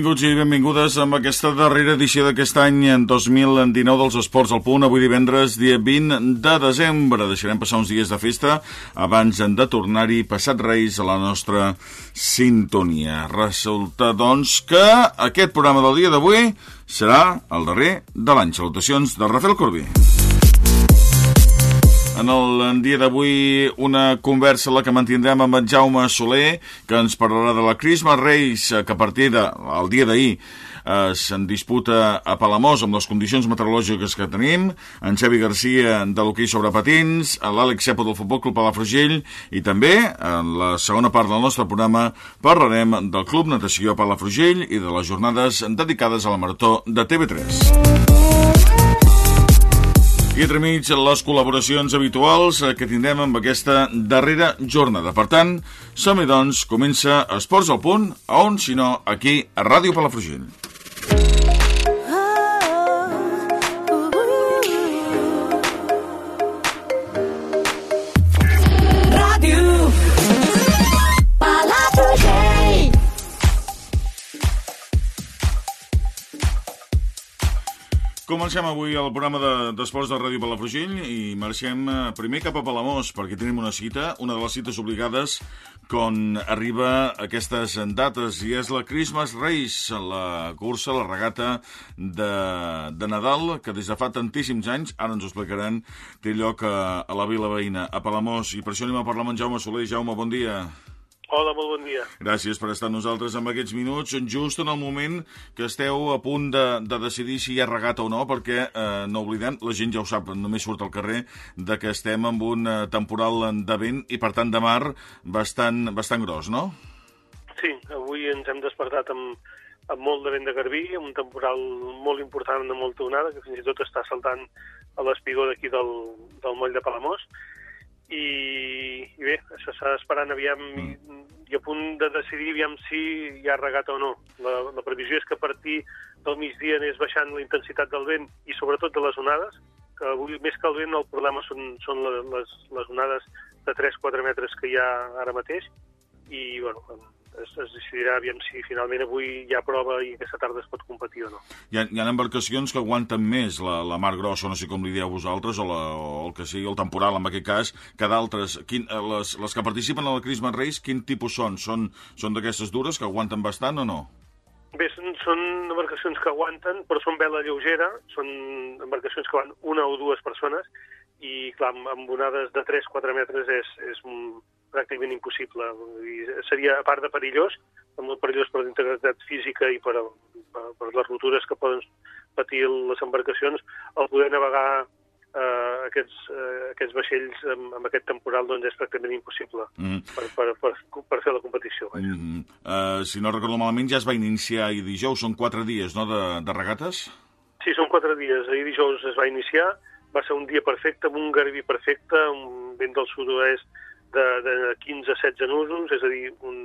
Benvinguts i benvingudes amb aquesta darrera edició d'aquest any en 2019 dels Esports al Punt. Avui divendres, dia 20 de desembre. Deixarem passar uns dies de festa abans de tornar-hi passat Reis a la nostra sintonia. Resulta, doncs, que aquest programa del dia d'avui serà el darrer de l'any. Salutacions de Rafael Corbí. En el dia d'avui una conversa la que mantindrem amb en Jaume Soler, que ens parlarà de la Christmas Race, que a partir del de, dia d'ahir eh, se'n disputa a Palamós amb les condicions meteorològiques que tenim, en Xavi Garcia de l'hoquei sobre patins, l'Àlex Cepo del Futbol Club Palafrugell i també, en la segona part del nostre programa, parlarem del Club Natació Palafrugell i de les jornades dedicades a la Marató de TV3. I entremig les col·laboracions habituals que tindrem amb aquesta darrera jornada. Per tant, som-hi doncs, comença Esports al Punt, on, si no, aquí, a Ràdio Palafrugell. Comencem avui el programa d'Esports de, de Ràdio Palafrugell i marxem eh, primer cap a Palamós perquè tenim una cita, una de les cites obligades quan arriba aquestes dates i és la Christmas Race, la cursa, la regata de, de Nadal que des de fa tantíssims anys, ara ens ho explicaran, té lloc a, a la vila veïna, a Palamós i per això anem a parlar amb en Jaume Soler. Jaume, bon dia. Hola, molt bon dia. Gràcies per estar amb nosaltres en aquests minuts, just en el moment que esteu a punt de, de decidir si hi ha regata o no, perquè, eh, no oblidem, la gent ja ho sap, només surt al carrer, de que estem amb un eh, temporal de vent i, per tant, de mar bastant, bastant gros, no? Sí, avui ens hem despertat amb, amb molt de vent de garbí, un temporal molt important de molta onada, que fins i tot està saltant a l'espigó d'aquí del, del moll de Palamós, i, i bé, això s'ha esperant aviam mm. i, a punt de decidir aviam si hi ha regat o no. La, la previsió és que a partir del migdia anés baixant la intensitat del vent i sobretot de les onades, que avui més que el vent el problema són, són les, les onades de 3-4 metres que hi ha ara mateix i bueno, es, es decidirà aviam si finalment avui hi ha prova i aquesta tarda es pot competir o no. Hi ha, hi ha embarcacions que aguanten més la, la mar grossa, no sé com li dieu vosaltres, o, la, o el que sigui el temporal en aquest cas, que d'altres. Eh, les, les que participen a la Christmas Race, quin tipus són? Són, són d'aquestes dures que aguanten bastant o no? Bé, són, són embarcacions que aguanten, però són vela lleugera, són embarcacions que van una o dues persones, i clar, amb onades de 3-4 metres és, és un, pràcticament impossible. I seria, a part de perillós, molt perillós per l'integritat física i per, per, per les rotures que poden patir les embarcacions, el poder navegar eh, aquests, eh, aquests vaixells amb, amb aquest temporal doncs és pràcticament impossible mm. per, per, per, per fer la competició. Mm -hmm. uh, si no recordo malament, ja es va iniciar ahir dijous, són quatre dies no, de, de regates? Sí, són quatre dies. Ahir dijous es va iniciar, va ser un dia perfecte, amb un garbí perfecte, un vent del sud-oest de, de 15 a 16 nusos, és a dir, un,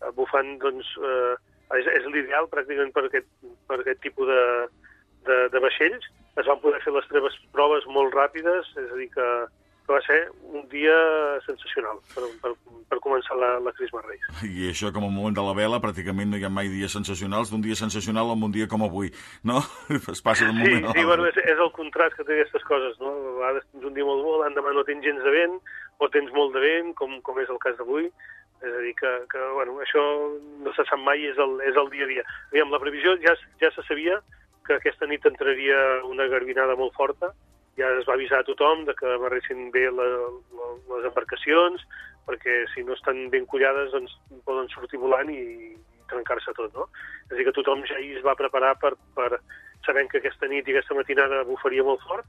eh, bufant doncs, eh, és, és l'ideal pràcticament per aquest, per aquest tipus de, de, de vaixells. Es van poder fer les treves proves molt ràpides, és a dir, que, que va ser un dia sensacional per, per, per començar la, la Christmas Race. I això com a moment de la vela, pràcticament no hi ha mai dies sensacionals, d'un dia sensacional a un dia com avui, no? Es passa d'un moment sí, sí, bueno, és, és el contrast que té aquestes coses, no? A vegades tens un dia molt bo, l'endemà no tens gens de vent, o tens molt de vent, com, com és el cas d'avui, és a dir, que, que bueno, això no se sap mai, és el, és el dia a dia. Aviam, la previsió ja, ja se sabia que aquesta nit entraria una garbinada molt forta, ja es va avisar a tothom de que barressin bé la, la, les embarcacions, perquè si no estan ben collades doncs poden sortir volant i, trencar-se tot, no? És a dir, que tothom ja es va preparar per, per sabent que aquesta nit i aquesta matinada bufaria molt fort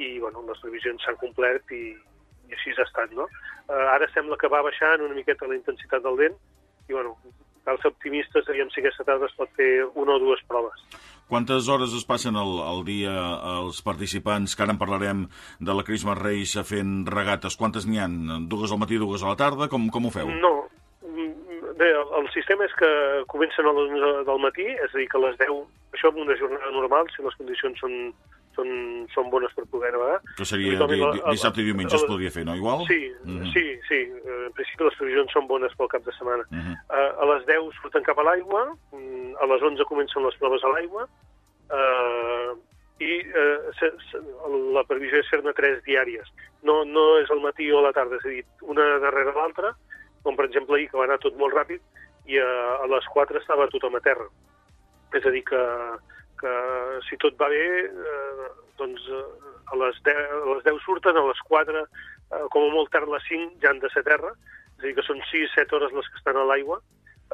i, bueno, les previsions s'han complert i, i així ha estat, no? Eh, ara sembla que va baixant una miqueta la intensitat del vent i, bueno, cal ser optimistes, aviam si aquesta tarda es pot fer una o dues proves. Quantes hores es passen al, al dia els participants, que ara en parlarem de la Christmas Race fent regates? Quantes n'hi han? Dues al matí, dues a la tarda? Com, com ho feu? No, bé, el, el sistema és que comencen a les 11 del matí, és a dir, que a les 10, això en una jornada normal, si les condicions són, són, són bones per poder navegar. Que seria di, di, dissabte i diumenge es podria fer, no? Igual? Sí, mm -hmm. sí, sí. En principi les previsions són bones pel cap de setmana. Mm -hmm. uh, a les 10 surten cap a l'aigua, mm, a les 11 comencen les proves a l'aigua, uh, i uh, se, se, la previsió és fer-ne tres diàries. No, no és al matí o a la tarda, és a dir, una darrere l'altra, com per exemple ahir, que va anar tot molt ràpid, i a, a les 4 estava tothom a terra. És a dir, que, que si tot va bé, eh, doncs eh, a, les 10, a les 10 surten, a les 4, eh, com a molt tard a les 5, ja han de ser terra, és a dir, que són 6-7 hores les que estan a l'aigua,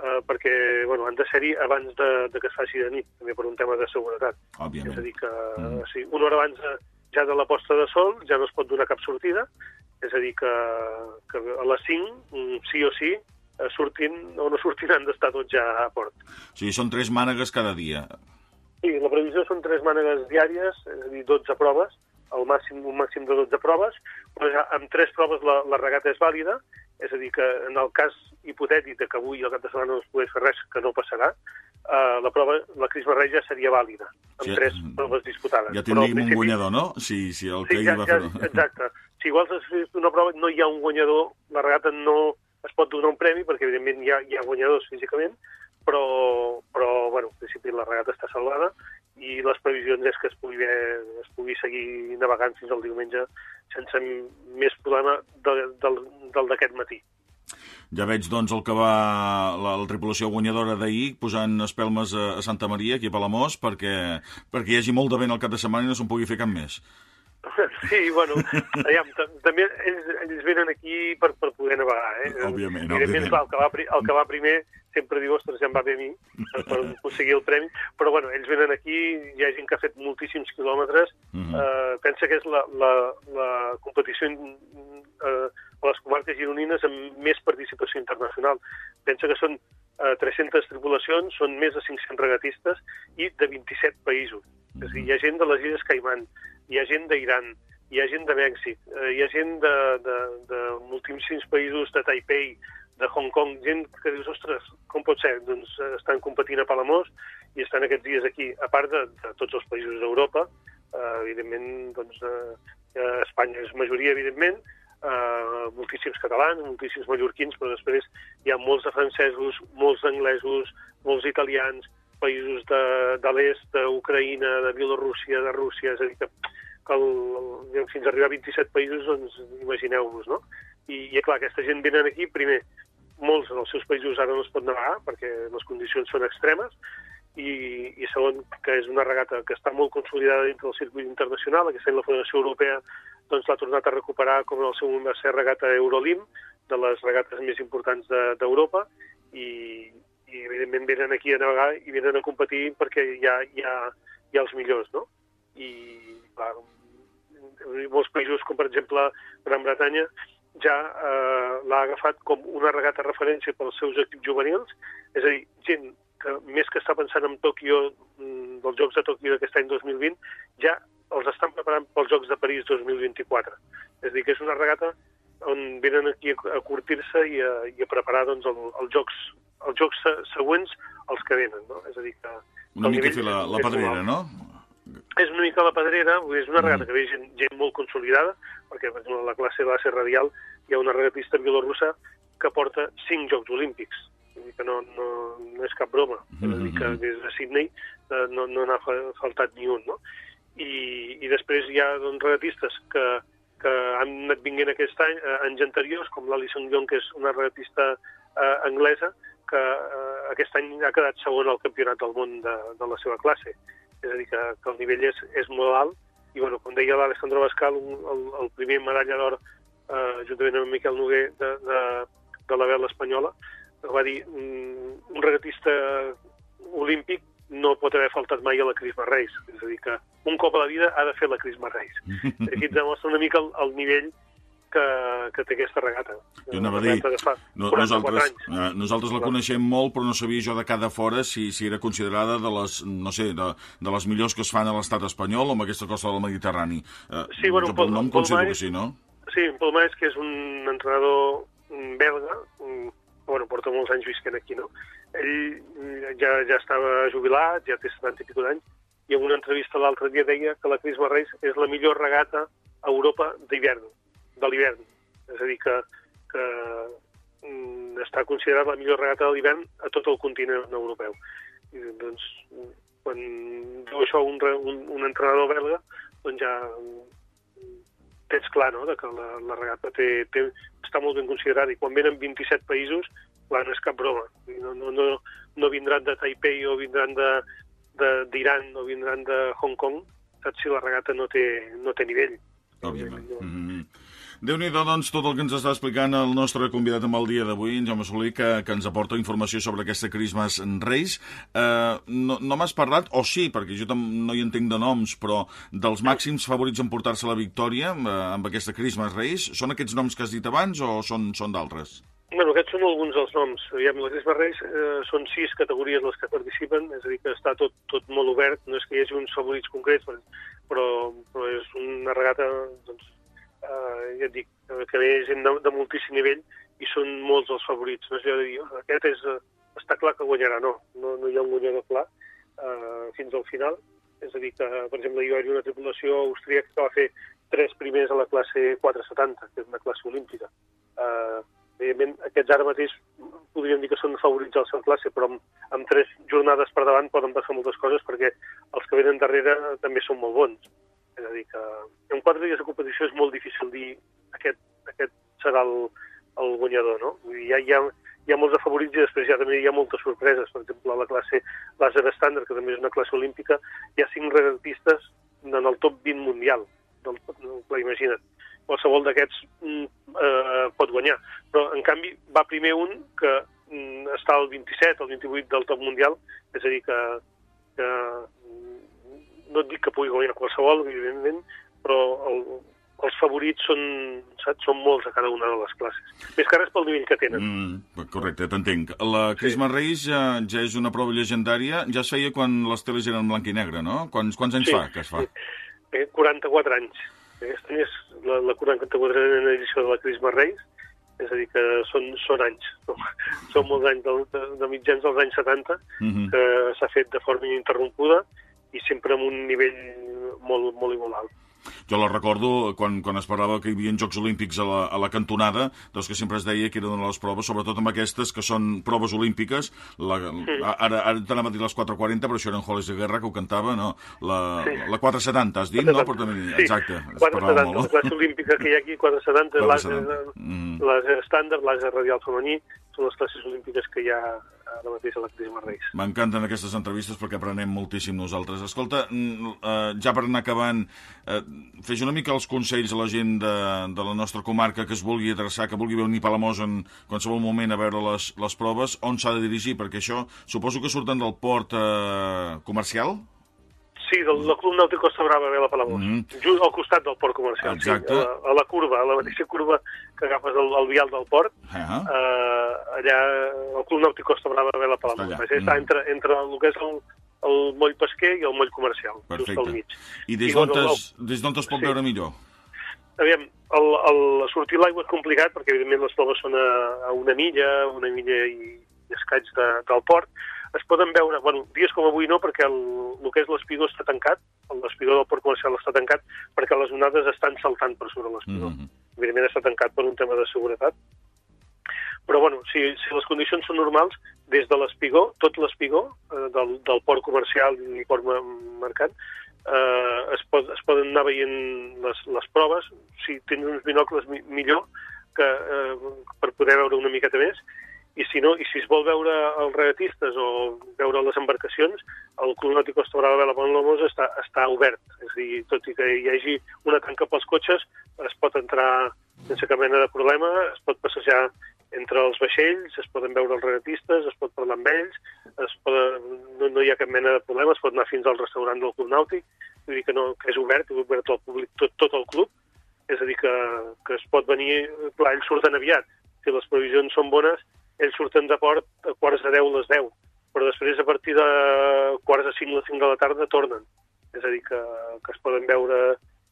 eh, perquè bueno, han de ser-hi abans de, de que es faci de nit, també per un tema de seguretat. Òbviament. És a dir, que mm. sí, una hora abans de, ja de la posta de sol ja no es pot donar cap sortida, és a dir, que, que a les 5, mm, sí o sí, eh, surtin o no surtin han d'estar tots ja a port. O sigui, són tres mànegues cada dia. Sí, la previsió són tres mànegues diàries, és a dir, 12 proves, al màxim, un màxim de 12 proves, però ja amb tres proves la, la regata és vàlida, és a dir, que en el cas hipotètic de que avui al cap de setmana no es pogués fer res, que no passarà, eh, la prova, la Crisma Reis ja seria vàlida, amb sí, tres proves disputades. Ja tindríem principi... un guanyador, no? Si, si el que sí, ja, va ja, fer... Exacte. Si igual fet una prova, no hi ha un guanyador, la regata no es pot donar un premi, perquè evidentment hi ha, hi ha guanyadors físicament, però, però bueno, en principi la regata està salvada i les previsions és que es pugui, es pugui seguir navegant fins al diumenge sense més problema del d'aquest matí. Ja veig, doncs, el que va la, la tripulació guanyadora d'ahir posant espelmes a, a Santa Maria, aquí a Palamós, perquè, perquè hi hagi molt de vent al cap de setmana i no se'n pugui fer cap més. Sí, bueno, aviam, també ells, ells venen aquí per, per poder navegar, eh? Òbviament, òbviament. Clar, el, que va, el que va primer sempre diu, ostres, ja em va bé a mi per aconseguir el premi, però bueno, ells venen aquí, hi ha gent que ha fet moltíssims quilòmetres, uh -huh. eh, pensa que és la, la, la competició eh, a les comarques gironines amb més participació internacional. Pensa que són eh, 300 tripulacions, són més de 500 regatistes i de 27 països. Uh -huh. És a dir, hi ha gent de les Illes Caimán, hi ha gent d'Iran, hi ha gent de Mèxic, eh, hi ha gent de, de, de moltíssims països de Taipei, de Hong Kong, gent que dius, ostres, com pot ser? Doncs eh, estan competint a Palamós i estan aquests dies aquí, a part de, de tots els països d'Europa, eh, evidentment, doncs, eh, Espanya és majoria, evidentment, eh, moltíssims catalans, moltíssims mallorquins, però després hi ha molts de francesos, molts d'anglesos, molts italians, països de, de l'est, d'Ucraïna, de Bielorússia, de Rússia, és a dir, que, que el, el, fins a arribar a 27 països, doncs imagineu-vos, no? I, I, clar, aquesta gent venen aquí, primer, molts dels seus països ara no es pot navegar perquè les condicions són extremes, i, i segon, que és una regata que està molt consolidada dintre del circuit internacional, aquesta any la Federació Europea doncs l'ha tornat a recuperar com en el seu moment va ser regata Eurolim, de les regates més importants d'Europa, de, i, i evidentment venen aquí a navegar i venen a competir perquè hi ha, hi ha, hi ha els millors, no? I, clar, molts països, com per exemple Gran Bretanya, ja eh, l'ha agafat com una regata referència pels seus equips juvenils, és a dir, gent que més que està pensant en Tòquio, mm, dels Jocs de Tòquio d'aquest any 2020, ja els estan preparant pels Jocs de París 2024. És a dir, que és una regata on venen aquí a curtir-se i, a, i a preparar doncs, el, els jocs els jocs següents els que venen, no? És a dir, que... Una mica fer la, la pedrera, no? És una mica la pedrera, és una regata mm. que ve gent, gent molt consolidada, perquè per exemple, la classe base radial hi ha una regatista bielorrussa que porta cinc Jocs Olímpics. És dir, que no, no, no és cap broma. Mm -hmm. Que des de Sydney eh, no, no n'ha faltat ni un, no? I, i després hi ha doncs, regatistes que, que han anat vinguent aquest any, eh, anys anteriors, com l'Alison Young, que és una regatista eh, anglesa, que eh, aquest any ha quedat segon al campionat del món de, de la seva classe. És a dir, que, que el nivell és, és molt alt i, bueno, com deia l'Alessandro Bascal, un, el, el primer medalla d'or, eh, juntament amb Miquel Noguer, de, de, de la vela espanyola, va dir un, un regatista olímpic no pot haver faltat mai a la Crisma Reis. És a dir, que un cop a la vida ha de fer la Crisma Reis. Aquí et demostra una mica el, el nivell que, que té aquesta regata. Jo anava a dir, no, nosaltres, eh, nosaltres la coneixem molt, però no sabia jo de cada fora si, si era considerada de les, no sé, de, de les millors que es fan a l'estat espanyol o amb aquesta costa del Mediterrani. Eh, sí, bueno, jo pel nom considero que sí, no? Sí, Paul Maes, que és un entrenador belga, un, bueno, porta molts anys visquent aquí, no? Ell ja, ja estava jubilat, ja té 70 i pico d'anys, i en una entrevista l'altre dia deia que la Crisma Reis és la millor regata a Europa d'hivern, de l'hivern. És a dir, que, que mm, està considerada la millor regata de l'hivern a tot el continent europeu. I, doncs, quan diu això un, un, un entrenador belga, doncs ja tens clar no? de que la, la regata té, té, està molt ben considerada i quan venen 27 països, clar, no és cap broma. No, no, no, no vindran de Taipei o vindran d'Iran o vindran de Hong Kong, saps si la regata no té, no té nivell. Òbviament. No. Mm -hmm déu nhi doncs, tot el que ens està explicant el nostre convidat amb el dia d'avui, en Jaume Solí, que, que ens aporta informació sobre aquesta Christmas Reis. Eh, no no m'has parlat, o sí, perquè jo no hi entenc de noms, però dels màxims favorits en portar-se la victòria eh, amb aquesta Christmas Reis, són aquests noms que has dit abans o són, són d'altres? Bueno, aquests són alguns dels noms. Aviam, la Christmas Race eh, són sis categories les que participen, és a dir, que està tot, tot molt obert, no és que hi hagi uns favorits concrets, però, però és una regata doncs, eh, ja et dic, que ve gent de, de moltíssim nivell i són molts els favorits. No sé, dir, aquest és, eh, està clar que guanyarà, no, no, no hi ha un guanyador clar eh, fins al final. És a dir, que, per exemple, hi una tripulació austríaca que va fer tres primers a la classe 470, que és una classe olímpica. Eh, evidentment, aquests ara mateix podríem dir que són favorits a la seva classe, però amb, amb tres jornades per davant poden passar moltes coses perquè els que venen darrere també són molt bons. És a dir, que en quatre dies de competició és molt difícil dir aquest, aquest serà el, el guanyador, no? Vull dir, hi ha, hi, ha, hi ha molts de favorits i després ja també hi ha moltes sorpreses. Per exemple, la classe làser estàndard, que també és una classe olímpica, hi ha cinc regatistes en el top 20 mundial. Del, clar, imagina't, qualsevol d'aquests mm, eh, pot guanyar. Però, en canvi, va primer un que mm, està al 27 o 28 del top mundial, és a dir, que, que no et dic que pugui guanyar qualsevol, evidentment, però el, els favorits són, saps, són molts a cada una de les classes. Més que res pel nivell que tenen. Mm, correcte, t'entenc. La Crisma sí. Reis ja, ja és una prova llegendària. Ja es feia quan les teles eren blanc i negre, no? Quants, quants anys sí, fa que es fa? Sí. 44 eh, anys. Aquesta és la, la 44a edició de la Crisma Reis, és a dir, que són, són anys, no? són molts anys, de, de, de mitjans dels anys 70, mm -hmm. que s'ha fet de forma ininterrompuda, i sempre amb un nivell molt, molt i molt alt. Jo la recordo quan, quan es parlava que hi havia Jocs Olímpics a la, a la cantonada, doncs que sempre es deia que era una de les proves, sobretot amb aquestes que són proves olímpiques, la, sí. ara, ara t'anava a dir les 4.40, però això era en Hollis de Guerra, que ho cantava, no? La, sí. la 4.70, has dit, 470. no? Però també, sí. Exacte. 4.70, la classe olímpica que hi ha aquí, 4.70, 470. Mm. l'àser estàndard, l'àser radial femení, són les classes olímpiques que hi ha ara mateix a l'Actisme Reis. M'encanten aquestes entrevistes perquè aprenem moltíssim nosaltres. Escolta, eh, ja per anar acabant, eh, fes una mica els consells a la gent de, de la nostra comarca que es vulgui adreçar, que vulgui venir Palamós en qualsevol moment a veure les, les proves, on s'ha de dirigir? Perquè això suposo que surten del port eh, comercial? Sí, del, del Club Nàutic Costa Brava ve la Palamós, mm -hmm. just al costat del port comercial. Exacte. Sí, a, a la curva, a la mateixa curva que agafes el, el vial del port, uh -huh. eh, allà el Club Nàutic Costa Brava ve la Palamós. Està, està mm. entre, entre el que és el, el moll pesquer i el moll comercial, Perfecte. just al mig. I des d'on es, es pot sí. veure millor? Aviam, el, el, sortir l'aigua és complicat perquè, evidentment, les proves són a, a una milla, una milla i, i escaig de, del port, es poden veure, bueno, dies com avui no, perquè el, el que és l'espigó està tancat, l'espigó del port comercial està tancat perquè les onades estan saltant per sobre l'espigó. Mm -hmm. Evidentment està tancat per un tema de seguretat. Però, bueno, si, si les condicions són normals, des de l'espigó, tot l'espigó eh, del, del port comercial i port mercat, eh, es, pot, es poden anar veient les, les proves. Si tens uns binocles, mi, millor, que, eh, per poder veure una miqueta més i si, no, i si es vol veure els regatistes o veure les embarcacions, el Club Nàutic Costa de la Pont està, està obert. És a dir, tot i que hi hagi una tanca pels cotxes, es pot entrar sense cap mena de problema, es pot passejar entre els vaixells, es poden veure els regatistes, es pot parlar amb ells, es pot, no, no hi ha cap mena de problema, es pot anar fins al restaurant del Club Nàutic, vull dir que, no, que és obert, és obert al públic, tot, tot el club, és a dir, que, que es pot venir, clar, ells surten aviat, si les previsions són bones, ells surten de port a quarts de 10 les 10, però després a partir de quarts de 5 les 5 de la tarda tornen. És a dir, que, que es poden veure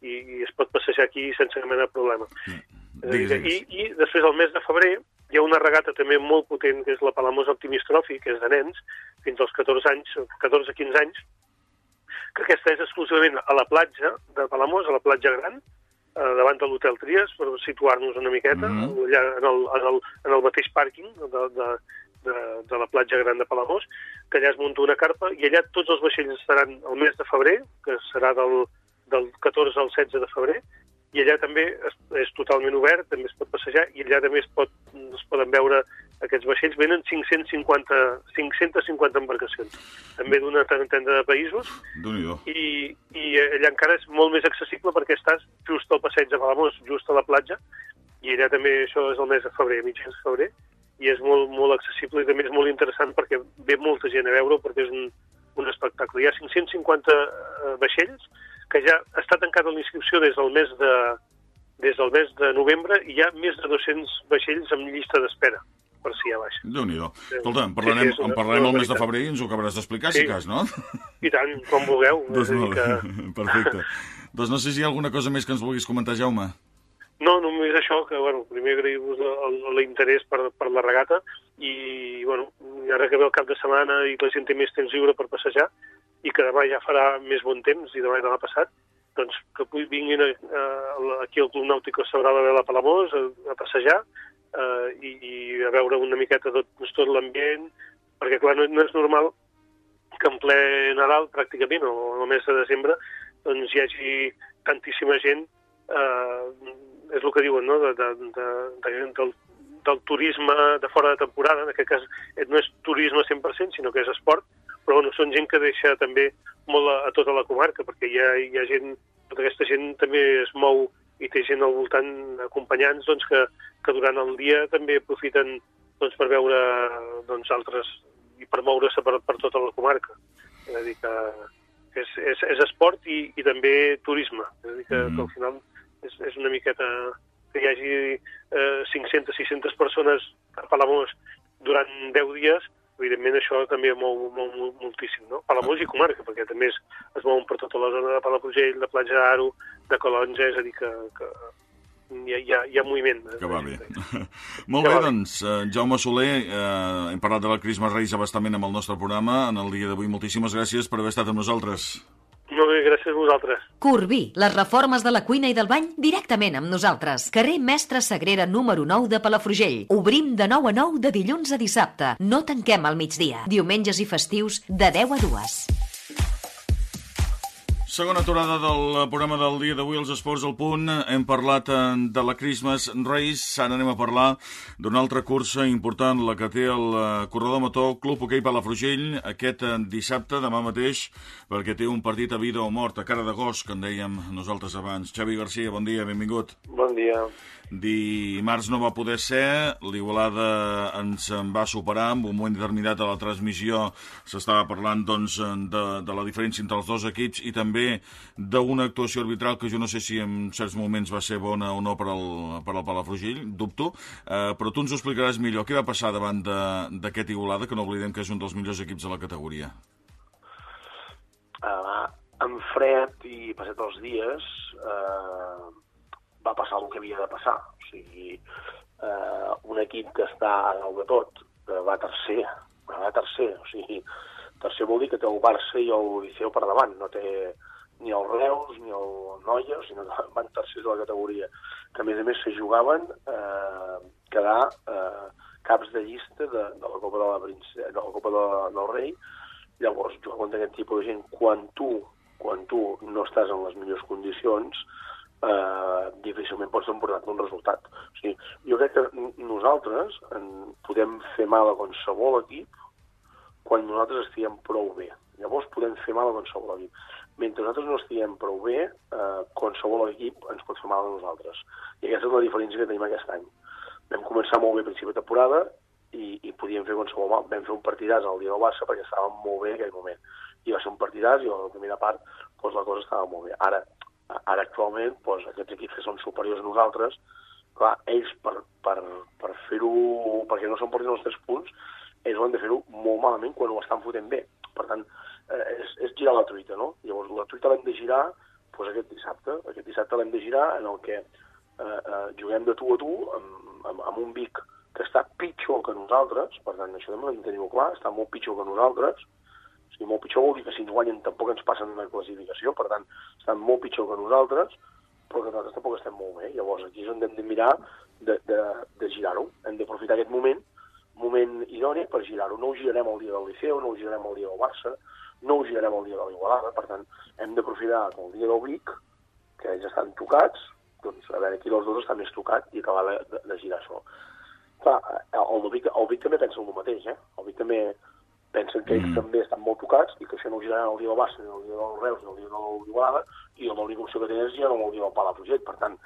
i, i es pot passejar aquí sense cap mena de problema. Mm. Dir, que, i, I després, al mes de febrer, hi ha una regata també molt potent, que és la Palamós Optimist Trophy, que és de nens, fins als 14 anys, 14-15 anys, que aquesta és exclusivament a la platja de Palamós, a la platja gran, eh, davant de l'Hotel Tries, per situar-nos una miqueta, mm -hmm. allà en el, en, el, en el mateix pàrquing de, de, de, de la platja gran de Palamós, que allà es munta una carpa, i allà tots els vaixells estaran el mes de febrer, que serà del, del 14 al 16 de febrer, i allà també és, és totalment obert, també es pot passejar, i allà també es, pot, es poden veure aquests vaixells. Venen 550, 550 embarcacions, també d'una trentena de països, i, i allà encara és molt més accessible perquè estàs just al passeig de Palamós, just a la platja, i allà també això és el mes de febrer, mitjans de febrer, i és molt, molt accessible i també és molt interessant perquè ve molta gent a veure perquè és un, un espectacle. Hi ha 550 eh, vaixells, que ja està tancada l'inscripció des del mes de des del mes de novembre i hi ha més de 200 vaixells amb llista d'espera per si a baix. Déu-n'hi-do. Escolta, en parlarem, sí, sí, en parlarem el mes de febrer i ens ho acabaràs d'explicar, sí. si cas, no? I tant, com vulgueu. doncs no, que... Perfecte. doncs no sé si hi ha alguna cosa més que ens vulguis comentar, Jaume. No, només això, que bueno, primer agrair-vos l'interès per, per la regata i bueno, ara que ve el cap de setmana i la gent té més temps lliure per passejar, i que demà ja farà més bon temps i demà i demà passat, doncs que vinguin a, a, aquí al Club Nàutic Sabrà de Vela Palamós a, a passejar eh, i, i a veure una miqueta tot, doncs, tot l'ambient, perquè clar, no, no és normal que en ple Nadal, pràcticament, o el mes de desembre, doncs hi hagi tantíssima gent, eh, és el que diuen, no?, de, de, de, de, del, del turisme de fora de temporada, en aquest cas no és turisme 100%, sinó que és esport, però bueno, són gent que deixa també molt a, a tota la comarca, perquè hi ha, hi ha gent, tota aquesta gent també es mou i té gent al voltant, acompanyants, doncs, que, que durant el dia també aprofiten doncs, per veure doncs, altres i per moure-se per, per tota la comarca. És a dir, que és, és, és esport i, i també turisme. És a dir, que, mm. que al final és, és una miqueta que hi hagi eh, 500-600 persones a Palamós durant 10 dies, evidentment això també mou, mou, mou moltíssim, no? Palamós i comarca, perquè també es, es mouen per tota la zona de Palafrugell, de Platja d'Aro, de Calonja, és a dir, que, que hi ha, hi ha, hi ha moviment. Que va bé. Molt que bé, doncs, uh, Jaume Soler, uh, hem parlat de la Crisma Reis abastament amb el nostre programa en el dia d'avui. Moltíssimes gràcies per haver estat amb nosaltres. Molt bé, gràcies a vosaltres. Corbí, les reformes de la cuina i del bany directament amb nosaltres. Carrer Mestre Sagrera número 9 de Palafrugell. Obrim de 9 a 9 de dilluns a dissabte. No tanquem al migdia. Diumenges i festius de 10 a 2. Segona aturada del programa del dia d'avui, els esports al punt. Hem parlat eh, de la Christmas Race, ara anem a parlar d'una altra cursa important, la que té el eh, corredor motor Club Hoquei Palafrugell, aquest eh, dissabte, demà mateix, perquè té un partit a vida o mort, a cara de gos, que en dèiem nosaltres abans. Xavi Garcia, bon dia, benvingut. Bon dia. Dimarts no va poder ser, l'Igualada ens en va superar, en un moment determinat a la transmissió s'estava parlant doncs, de, de la diferència entre els dos equips i també d'una actuació arbitral que jo no sé si en certs moments va ser bona o no per al, per al Palafrugell, dubto, eh, però tu ens ho explicaràs millor. Què va passar davant d'aquest Igualada, que no oblidem que és un dels millors equips de la categoria? Uh, amb fred i passat els dies... Uh va passar el que havia de passar. O sigui, eh, un equip que està a dalt de tot, que va tercer, va tercer, o sigui, tercer vol dir que té el Barça i el Liceu per davant, no té ni el Reus ni el Noia, sinó que van tercers de la categoria, que a més a més se jugaven eh, quedar eh, caps de llista de, de la Copa de la, Princesa, de la Copa de, del Rei, llavors jugar contra aquest tipus de gent quan tu, quan tu no estàs en les millors condicions, eh, difícilment pots emportar un resultat. O sigui, jo crec que nosaltres en podem fer mal a qualsevol equip quan nosaltres estiguem prou bé. Llavors podem fer mal a qualsevol equip. Mentre nosaltres no estiguem prou bé, eh, qualsevol equip ens pot fer mal a nosaltres. I aquesta és la diferència que tenim aquest any. Vam començar molt bé a principi de temporada i, i podíem fer qualsevol mal. Vam fer un partidàs al dia del Barça perquè estàvem molt bé en aquell moment. I va ser un partidàs i a la primera part doncs, la cosa estava molt bé. Ara, Ara actualment, doncs, aquests equips que són superiors a nosaltres, clar, ells per, per, per fer-ho, perquè no s'emportin els tres punts, ells ho han de fer-ho molt malament quan ho estan fotent bé. Per tant, eh, és, és girar la truita, no? Llavors, la truita l'hem de girar doncs, aquest dissabte. Aquest dissabte l'hem de girar en el que eh, eh, juguem de tu a tu amb, amb, amb un Vic que està pitjor que nosaltres, per tant, això també l'hem de clar, està molt pitjor que nosaltres, Sigui, molt pitjor vol dir que si ens guanyen tampoc ens passen una classificació, per tant, estan molt pitjor que nosaltres, però que nosaltres tampoc estem molt bé. Llavors, aquí és on hem de mirar de, de, de girar-ho. Hem d'aprofitar aquest moment, moment idoni per girar-ho. No ho girarem el dia del Liceu, no ho girarem el dia del Barça, no ho girarem el dia de l'Igualada, per tant, hem d'aprofitar el dia del Vic, que ells estan tocats, doncs a veure qui dels dos està més tocat i acabar de, de, de girar això. Clar, el, Vic, el Vic també pensa el mateix, eh? El Vic també pensen que ells mm. també estan molt tocats i que això no ho giraran el dia del Barça, ni el dia del Reus, ni el dia de l'Igualada, i l'única opció que tenen és girar el dia del Palafrugell. Per tant,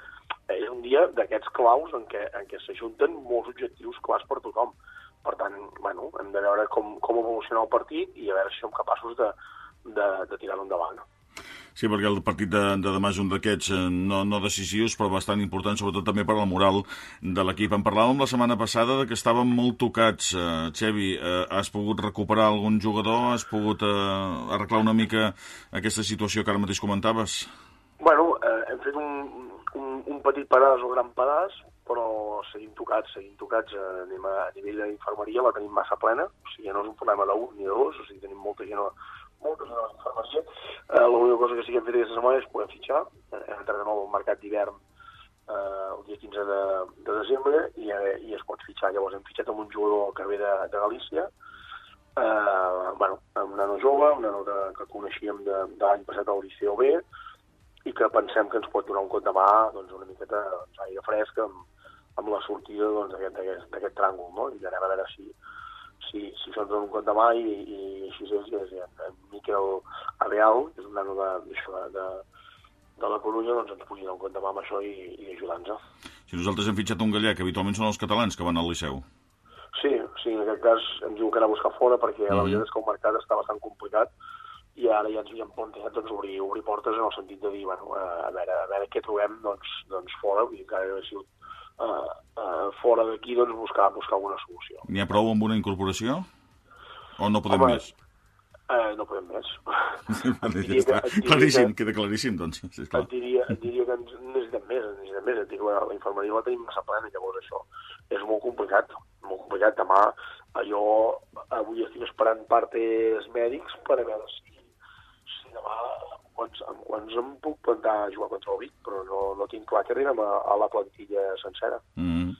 és un dia d'aquests claus en què, en què s'ajunten molts objectius clars per tothom. Per tant, bueno, hem de veure com, com evoluciona el partit i a veure si som capaços de, de, de tirar-ho endavant. Sí, perquè el partit de, de demà és un d'aquests eh, no, no decisius, però bastant important, sobretot també per la moral de l'equip. En parlàvem la setmana passada de que estàvem molt tocats. Uh, Xevi, uh, has pogut recuperar algun jugador? Has pogut uh, arreglar una mica aquesta situació que ara mateix comentaves? Bueno, uh, hem fet un, un, un petit pedaç o gran pedaç, però seguim tocats, seguim tocats anem a, a nivell d'infermeria, la tenim massa plena, o sigui, no és un problema d'un ni de dos, o sigui, tenim molta gent a, moltes de les informació. Eh, L'única cosa que sí que hem fet aquesta setmana és poder fitxar. Eh, hem entrat de nou al mercat d'hivern eh, el dia 15 de, de desembre i, eh, i es pot fitxar. Llavors hem fitxat amb un jugador que ve de, de Galícia, eh, bueno, un nano jove, un nano de, que coneixíem de, de l'any passat al Liceu B, i que pensem que ens pot donar un cop de mà doncs, una miqueta doncs, aire fresc amb, amb la sortida doncs, d'aquest doncs, tràngol. No? I anem a veure si, si, si se'ns dona un cop de mà i, i així és, és, és en Miquel Areal, que és un nano de, de, de, de la Corunya, doncs ens pugui donar un cop de mà amb això i, i ajudar-nos. Si nosaltres hem fitxat un gallec, habitualment són els catalans que van al Liceu. Sí, sí, en aquest cas ens diu que anar a buscar fora perquè mm -hmm. la veritat és que el mercat està bastant complicat i ara ja ens havíem plantejat doncs, obrir, obrir portes en el sentit de dir, bueno, a veure, a veure què trobem doncs, doncs fora, dir que ha sigut uh, uh, fora d'aquí doncs, buscar, buscar alguna solució. N'hi ha prou amb una incorporació? O no podem Home, més? Uh, no podem més. diria que, claríssim, que, queda claríssim, doncs. Sí, et, diria, et diria que ens necessitem més, ens necessitem més. Et dic, la, la infermeria la tenim massa plena, llavors això és molt complicat, molt complicat. Demà jo avui estic esperant partes mèdics per a veure si, si demà quants, amb quants em puc plantar a jugar contra el Vic, però no, no tinc clar que arribem a, a la plantilla sencera. Mm.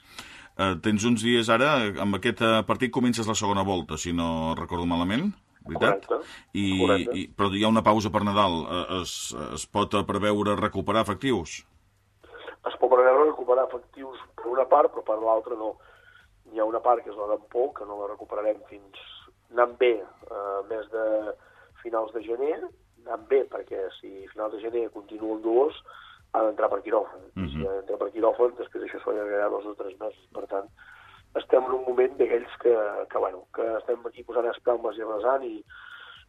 Uh, tens uns dies ara, amb aquest uh, partit comences la segona volta, si no recordo malament, veritat? Correcte. I, Correcte. I, però hi ha una pausa per Nadal. Uh, es, es pot preveure recuperar efectius? Es pot preveure recuperar efectius per una part, però per l'altra no. Hi ha una part que és la d'en Pou, que no la recuperarem fins anant bé, uh, més de finals de gener, anant bé, perquè si a final de gener continua el dolors, ha d'entrar per quiròfan. Uh -huh. Si ha d'entrar per quiròfan, després això s'ho allargarà dos o tres mesos. Per tant, estem en un moment d'aquells que, que, bueno, que estem aquí posant espelmes i resant i,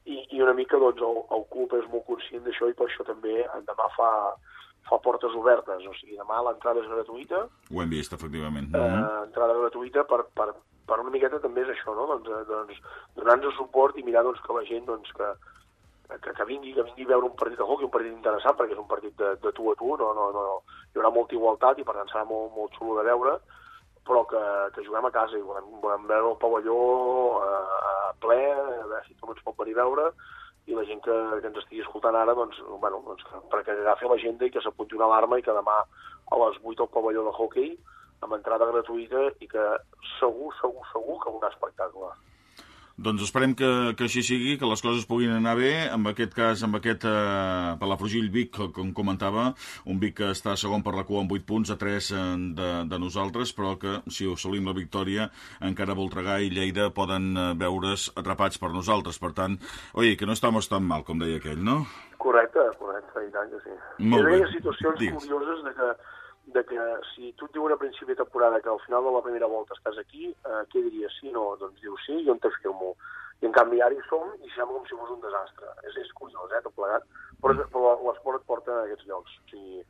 i, i una mica doncs, el, el club és molt conscient d'això i per això també demà fa, fa portes obertes. O sigui, demà l'entrada és gratuïta. Ho hem vist, efectivament. Uh -huh. entrada gratuïta per, per, per una miqueta també és això, no? doncs, doncs donar-nos suport i mirar doncs, que la gent doncs, que, que, que, vingui, que vingui a veure un partit de hockey, un partit interessant, perquè és un partit de, de tu a tu, no, no, no, hi haurà molta igualtat i per tant serà molt, molt xulo de veure, però que, que juguem a casa i volem, volem veure el pavelló eh, ple, a veure si tothom ens pot venir a veure, i la gent que, que ens estigui escoltant ara, doncs, bueno, doncs, perquè agafi l'agenda i que s'apunti una alarma i que demà a les 8 al pavelló de hockey amb entrada gratuïta i que segur, segur, segur que veurà espectacle. Doncs esperem que, que així sigui, que les coses puguin anar bé, en aquest cas, amb aquest eh, Palafrugell Vic, com comentava, un Vic que està segon per la cua amb 8 punts a 3 eh, de, de nosaltres, però que si assolim la victòria encara Voltregà i Lleida poden eh, veure's atrapats per nosaltres. Per tant, oi, que no estamos tan mal, com deia aquell, no? Correcte, correcte, i tant que sí. Molt bé. Hi ha situacions Digues. curioses de que de que si tu et diuen a principi de temporada que al final de la primera volta estàs aquí, eh, què diries? Sí, no? Doncs dius sí, jo on te firmo. I en canvi ara hi som i sembla com si fos un desastre. És, és curiós, eh, tot plegat. Però, mm. però l'esport et porta a aquests llocs. O sigui,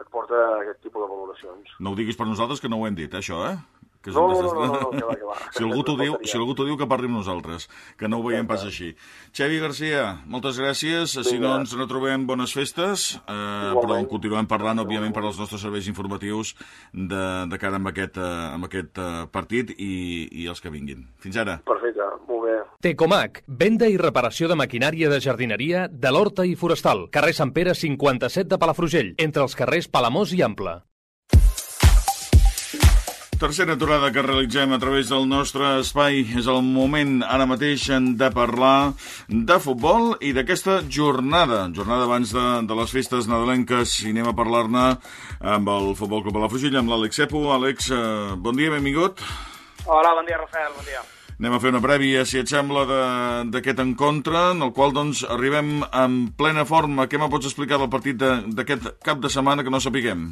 et porta a aquest tipus de valoracions. No ho diguis per nosaltres, que no ho hem dit, eh, això, eh? Que és No, un no, desastre. no, no, no, que va, que va. si algú t'ho No diu, si algú t'ho diu, que parli amb nosaltres, que no ho veiem pas així. Xavi Garcia, moltes gràcies. Si no ens retrobem, bones festes, eh, però continuem parlant, òbviament, per als nostres serveis informatius de, de cara amb aquest, eh, amb aquest eh, partit i, i els que vinguin. Fins ara. Perfecte, molt bé. Tecomac, venda i reparació de maquinària de jardineria de l'Horta i Forestal. Carrer Sant Pere 57 de Palafrugell, entre els carrers Palamós i Ample. Tercera aturada que realitzem a través del nostre espai. És el moment ara mateix de parlar de futbol i d'aquesta jornada. Jornada abans de, de les festes nadalenques i anem a parlar-ne amb el Futbol Club Palafrugell, amb l'Àlex Epo. Àlex, eh, bon dia, benvingut. Hola, bon dia, Rafael, bon dia. Anem a fer una prèvia, si et sembla, de- d'aquest encontre, en el qual doncs, arribem en plena forma. Què me pots explicar del partit de- d'aquest cap de setmana que no sapiguem?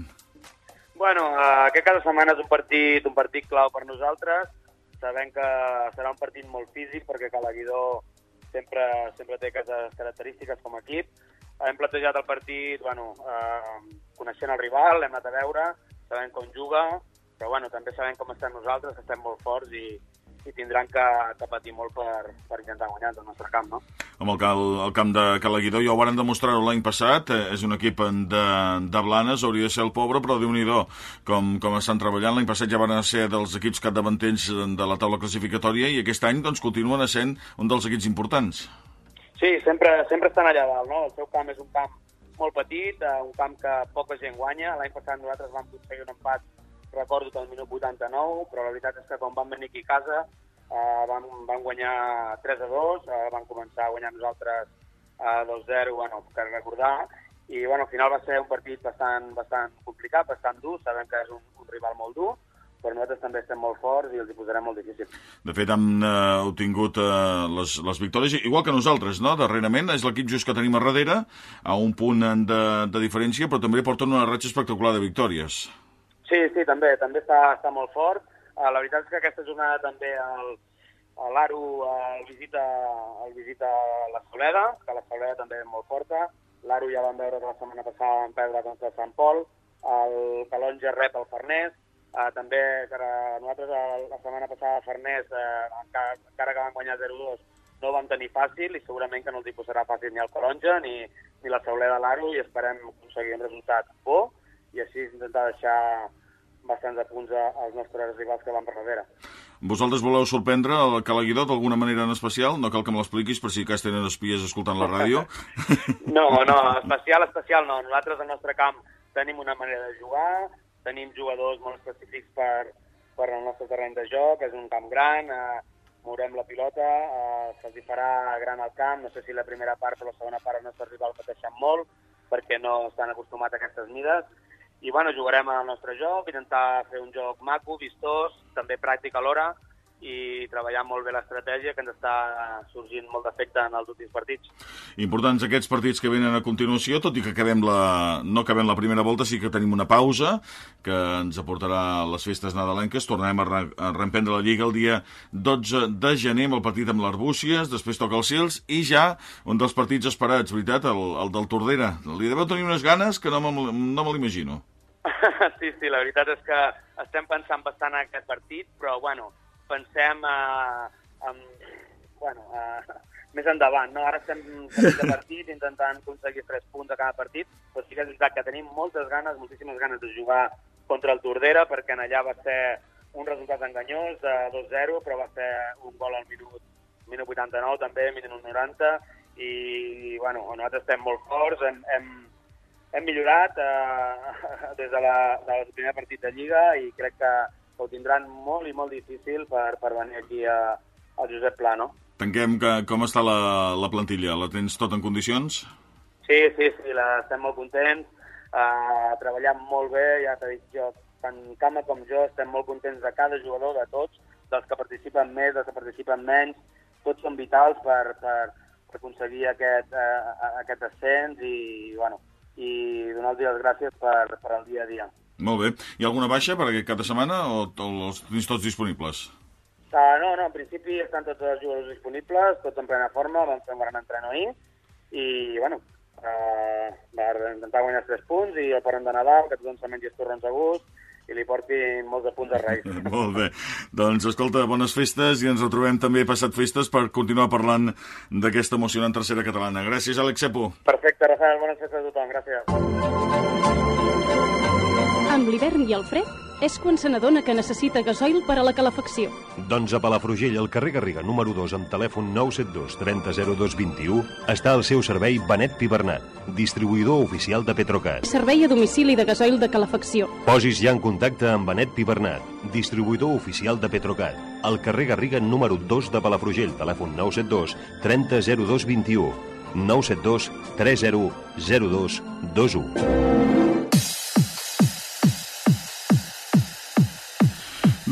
Bueno, eh, aquest cada setmana és un partit, un partit clau per nosaltres. Sabem que serà un partit molt físic perquè Calaguidó sempre, sempre té aquestes característiques com a equip. Hem plantejat el partit bueno, eh, coneixent el rival, l'hem anat a veure, sabem com juga, però bueno, també sabem com estem nosaltres, que estem molt forts i, i tindran que, que patir molt per, per intentar guanyar el nostre camp, no? amb el, cal, el camp de Calaguidó, ja ho varen demostrar l'any passat, eh, és un equip de, de Blanes, hauria de ser el pobre, però déu nhi com, com estan treballant. L'any passat ja van ser dels equips capdavanters de la taula classificatòria i aquest any doncs, continuen sent un dels equips importants. Sí, sempre, sempre estan allà dalt, no? El seu camp és un camp molt petit, eh, un camp que poca gent guanya. L'any passat nosaltres vam aconseguir un empat, recordo que al minut 89, però la veritat és que quan vam venir aquí a casa eh, vam, vam guanyar 3 a 2, eh, vam començar a guanyar nosaltres eh, 2-0, bueno, cal recordar, i bueno, al final va ser un partit bastant, bastant complicat, bastant dur, sabem que és un, un rival molt dur, però nosaltres també estem molt forts i els hi posarem molt difícil. De fet, han eh, obtingut eh, les, les victòries, igual que nosaltres, no? Darrerament és l'equip just que tenim a darrere, a un punt de, de diferència, però també porten una ratxa espectacular de victòries. Sí, sí, també, també està, està molt fort. Uh, la veritat és que aquesta jornada també el, l'Aro uh, el, visita, el visita la Soleda, que la Soleda també és molt forta. L'Aro ja vam veure que la setmana passada vam perdre contra Sant Pol. El Calonja rep el Farners. Uh, també que ara- nosaltres eh, la setmana passada Farners, uh, encara, encara que vam guanyar 0-2, no ho vam tenir fàcil i segurament que no els hi posarà fàcil ni el Calonja ni, ni la Sauleda de l'Aro i esperem aconseguir un resultat bo i així intentar deixar bastants a punts als nostres rivals que van per darrere. Vosaltres voleu sorprendre el Calaguidó d'alguna manera en especial? No cal que me l'expliquis per si cas tenen espies escoltant la ràdio. No, no, especial, especial no. Nosaltres al nostre camp tenim una manera de jugar, tenim jugadors molt específics per, per al nostre terreny de joc, és un camp gran, eh, mourem la pilota, eh, se'ls farà gran al camp, no sé si la primera part però la segona part el nostre rival pateixen molt perquè no estan acostumats a aquestes mides, i bueno, jugarem al nostre joc, intentar fer un joc maco, vistós, també pràctic alhora, i treballar molt bé l'estratègia que ens està sorgint molt d'efecte en els últims partits. Importants aquests partits que venen a continuació, tot i que acabem la, no acabem la primera volta, sí que tenim una pausa que ens aportarà les festes nadalenques. Tornarem a, re, a reemprendre la Lliga el dia 12 de gener amb el partit amb l'Arbúcies, després toca el Sils i ja un dels partits esperats, veritat, el, el del Tordera. Li deveu tenir unes ganes que no me, no me l'imagino. sí, sí, la veritat és que estem pensant bastant en aquest partit, però bueno, pensem eh, en, bueno, eh, més endavant. No? Ara estem a partit intentant aconseguir tres punts a cada partit, però sí que és veritat que tenim moltes ganes, moltíssimes ganes de jugar contra el Tordera, perquè en allà va ser un resultat enganyós de 2-0, però va ser un gol al minut, minut 89 també, minut 90, i bueno, nosaltres estem molt forts, hem, hem, hem millorat eh, des de la, del primer partit de Lliga i crec que ho tindran molt i molt difícil per, per venir aquí a, a Josep Pla, no? Tanquem que, com està la, la plantilla? La tens tot en condicions? Sí, sí, sí, la, estem molt contents, uh, treballant molt bé, ja t'he dit jo, tant Cama com jo estem molt contents de cada jugador, de tots, dels que participen més, dels que participen menys, tots són vitals per, per, per aconseguir aquest, uh, aquest ascens i, bueno, i donar-los les gràcies per, per al dia a dia. Molt bé. Hi ha alguna baixa per aquest cap de setmana o, o els tens tots disponibles? Uh, no, no, en principi estan tots els jugadors disponibles, tots en plena forma, vam fer un gran entrenament ahir, i, bueno, uh, per intentar guanyar els tres punts, i el parent de Nadal, que tothom se mengi els torrons a gust, i li porti molts de punts de Reis. Molt bé. Doncs, escolta, bones festes i ens retrobem també passat festes per continuar parlant d'aquesta emocionant tercera catalana. Gràcies, Àlex Sepo. Perfecte, Rafael, bones festes a tothom. Gràcies. Amb l'hivern i el fred és quan se n'adona que necessita gasoil per a la calefacció. Doncs a Palafrugell, al carrer Garriga, número 2, amb telèfon 972 30 02 21, està al seu servei Benet Pibernat, distribuïdor oficial de Petrocat. Servei a domicili de gasoil de calefacció. Posis ja en contacte amb Benet Pibernat, distribuïdor oficial de Petrocat, al carrer Garriga, número 2 de Palafrugell, telèfon 972 30 02 21, 972 30 02 21.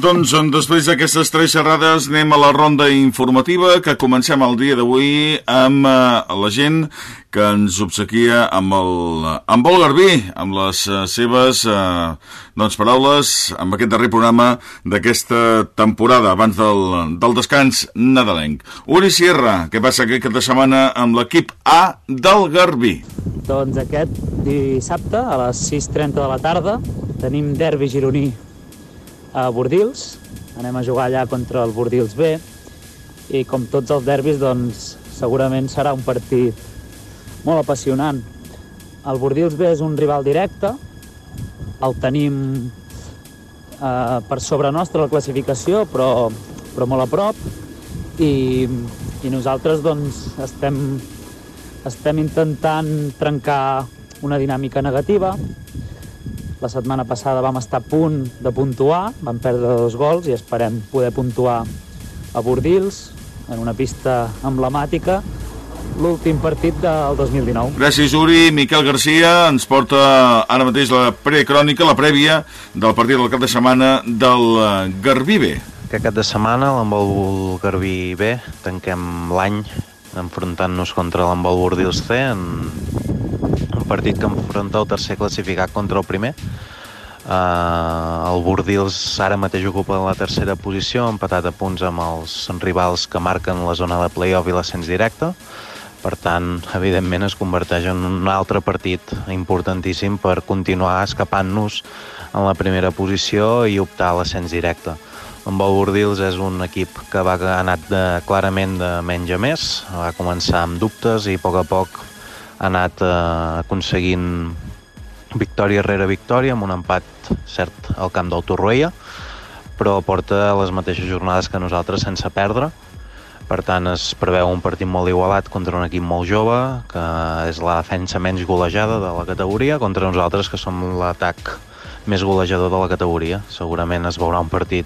Doncs després d'aquestes tres xerrades anem a la ronda informativa que comencem el dia d'avui amb eh, la gent que ens obsequia amb el, amb el Garbí, amb les eh, seves eh, doncs, paraules, amb aquest darrer programa d'aquesta temporada, abans del, del descans nadalenc. Uri Sierra, què passa aquest cap de setmana amb l'equip A del Garbí? Doncs aquest dissabte a les 6.30 de la tarda tenim derbi gironí a Bordils. Anem a jugar allà contra el Bordils B i com tots els derbis doncs segurament serà un partit molt apassionant. El Bordils B és un rival directe, el tenim eh, per sobre nostra la classificació, però, però molt a prop, i, i nosaltres doncs estem, estem intentant trencar una dinàmica negativa, la setmana passada vam estar a punt de puntuar, vam perdre dos gols i esperem poder puntuar a Bordils, en una pista emblemàtica, l'últim partit del 2019. Gràcies, Uri. Miquel Garcia ens porta ara mateix la precrònica, la prèvia del partit del cap de setmana del eh, Garbí B. Aquest cap de setmana, amb el Garbí B, tanquem l'any enfrontant-nos contra l'embol Bordils C en partit que enfronta el tercer classificat contra el primer. Uh, el Bordils ara mateix ocupa la tercera posició, empatat a punts amb els rivals que marquen la zona de playoff i l'ascens directe. Per tant, evidentment es converteix en un altre partit importantíssim per continuar escapant-nos en la primera posició i optar a l'ascens directe. Amb el Bordils és un equip que va anat de, clarament de menys a més, va començar amb dubtes i a poc a poc ha anat eh, aconseguint victòria rere victòria amb un empat cert al camp del Torroella però porta les mateixes jornades que nosaltres sense perdre. Per tant es preveu un partit molt igualat contra un equip molt jove que és la defensa menys golejada de la categoria contra nosaltres que som l'atac més golejador de la categoria. Segurament es veurà un partit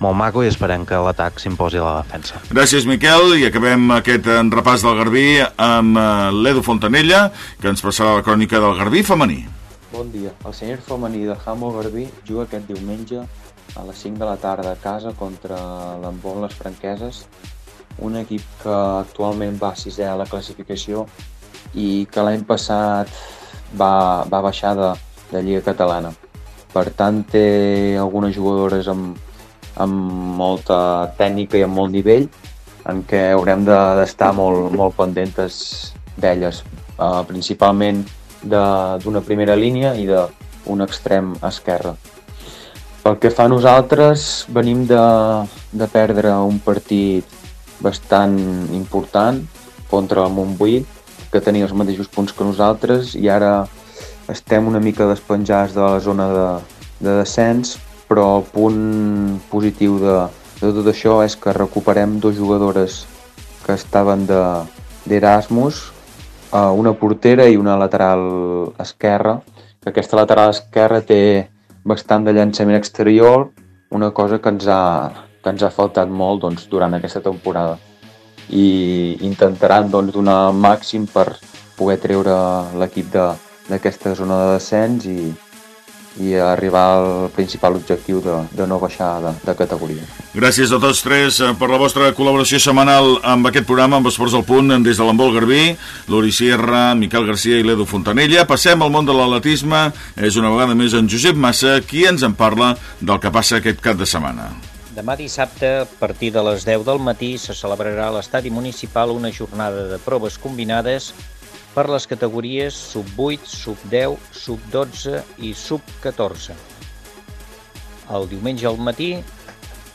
molt maco i esperem que l'atac s'imposi a la defensa. Gràcies, Miquel, i acabem aquest eh, repàs del Garbí amb eh, l'Edu Fontanella, que ens passarà la crònica del Garbí femení. Bon dia. El senyor femení de Hamo Garbí juga aquest diumenge a les 5 de la tarda a casa contra l'Embol Les Franqueses, un equip que actualment va sisè a la classificació i que l'any passat va, va baixar de, de Lliga Catalana. Per tant, té algunes jugadores amb, amb molta tècnica i amb molt nivell, en què haurem d'estar de, molt, molt pendentes d'elles, uh, principalment d'una primera línia i d'un extrem esquerre. Pel que fa a nosaltres, venim de, de perdre un partit bastant important contra el Montbui, que tenia els mateixos punts que nosaltres, i ara estem una mica despenjats de la zona de, de descens, però punt positiu de, de tot això és que recuperem dos jugadores que estaven d'Erasmus, de, eh, una portera i una lateral esquerra, que aquesta lateral esquerra té bastant de llançament exterior, una cosa que ens ha, que ens ha faltat molt doncs, durant aquesta temporada. I intentaran doncs, donar màxim per poder treure l'equip d'aquesta zona de descens i, i arribar al principal objectiu de, de no baixar de, de categoria. Gràcies a tots tres eh, per la vostra col·laboració setmanal amb aquest programa, amb Esports al Punt, des de l'Embol Garbí, Lori Sierra, Miquel Garcia i l'Edu Fontanella. Passem al món de l'atletisme. És una vegada més en Josep Massa qui ens en parla del que passa aquest cap de setmana. Demà dissabte, a partir de les 10 del matí, se celebrarà a l'estadi municipal una jornada de proves combinades per les categories sub-8, sub-10, sub-12 i sub-14. el diumenge al matí,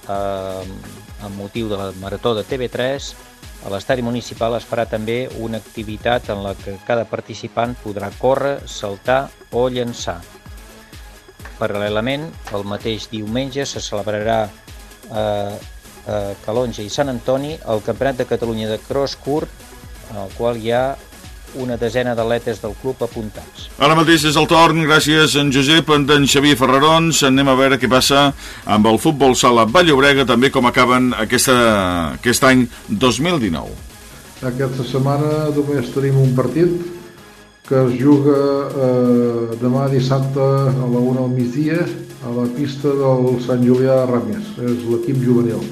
eh, amb motiu de la Marató de TV3, a l'estadi municipal es farà també una activitat en la que cada participant podrà córrer, saltar o llançar. Paral·lelament, el mateix diumenge se celebrarà eh, a Calonja i Sant Antoni el Campionat de Catalunya de Cross Curt, en el qual hi ha una desena d'atletes del club apuntats. Ara mateix és el torn, gràcies en Josep, en d'en Xavier Ferrarons. Anem a veure què passa amb el futbol sala Vallobrega, també com acaben aquesta, aquest any 2019. Aquesta setmana només tenim un partit que es juga eh, demà dissabte a la una al migdia a la pista del Sant Julià de Ràmies. És l'equip juvenil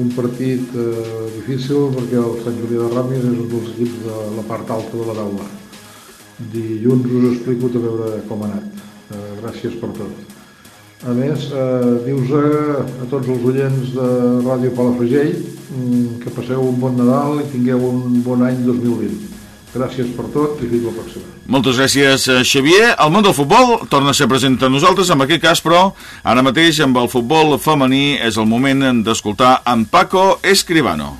un partit eh, difícil perquè el Sant Julià de Ràmies és un dels equips de la part alta de la taula. Dilluns us explico a veure com ha anat. Eh, gràcies per tot. A més, eh, dius a, a tots els oients de Ràdio Palafrugell mm, que passeu un bon Nadal i tingueu un bon any 2020. Gràcies per tot i fins la pròxima. Moltes gràcies, eh, Xavier. El món del futbol torna a ser present a nosaltres, en aquest cas, però, ara mateix, amb el futbol femení, és el moment d'escoltar en Paco Escribano.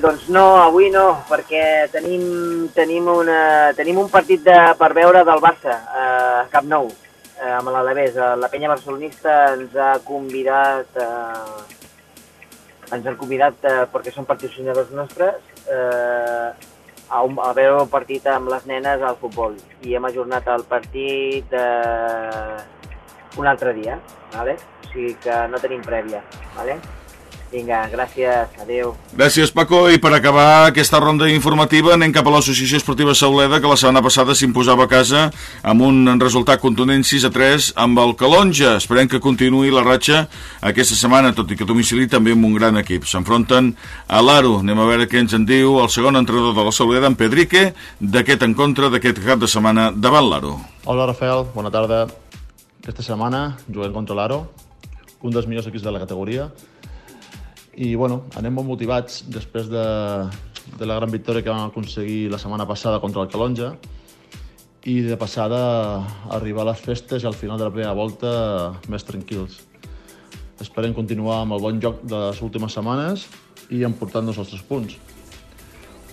Doncs no, avui no, perquè tenim, tenim, una, tenim un partit de, per veure del Barça eh, a Camp Nou, eh, amb l'Alavés. Eh, la penya barcelonista ens ha convidat, eh, ens han convidat eh, perquè són patrocinadors nostres, eh, a, un, a veure un partit amb les nenes al futbol i hem ajornat el partit eh, un altre dia, ¿vale? o sigui que no tenim prèvia. ¿vale? Vinga, gràcies, adeu. Gràcies, Paco. I per acabar aquesta ronda informativa anem cap a l'Associació Esportiva Sauleda, que la setmana passada s'imposava a casa amb un resultat contundent 6 a 3 amb el Calonja. Esperem que continuï la ratxa aquesta setmana, tot i que domicili també amb un gran equip. S'enfronten a l'Aro. Anem a veure què ens en diu el segon entrenador de la Sauleda, en Pedrique, d'aquest encontre d'aquest cap de setmana davant l'Aro. Hola, Rafael. Bona tarda. Aquesta setmana juguem contra l'Aro, un dels millors equips de la categoria, i bueno, anem molt motivats després de, de la gran victòria que vam aconseguir la setmana passada contra el Calonja i de passada arribar a les festes i al final de la primera volta més tranquils. Esperem continuar amb el bon joc de les últimes setmanes i emportant-nos els tres punts.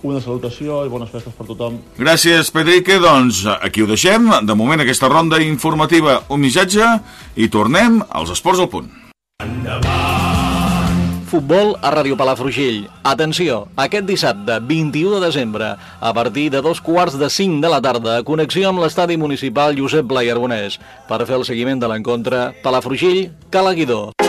Una salutació i bones festes per tothom. Gràcies, Pedrique. Doncs aquí ho deixem. De moment, aquesta ronda informativa, un missatge i tornem als esports al punt. Endavant! Futbol a Ràdio Palafrugell. Atenció, aquest dissabte, 21 de desembre, a partir de dos quarts de 5 de la tarda, connexió amb l'estadi municipal Josep Blai Arbonès per fer el seguiment de l'encontre Palafrugell-Calaguidó.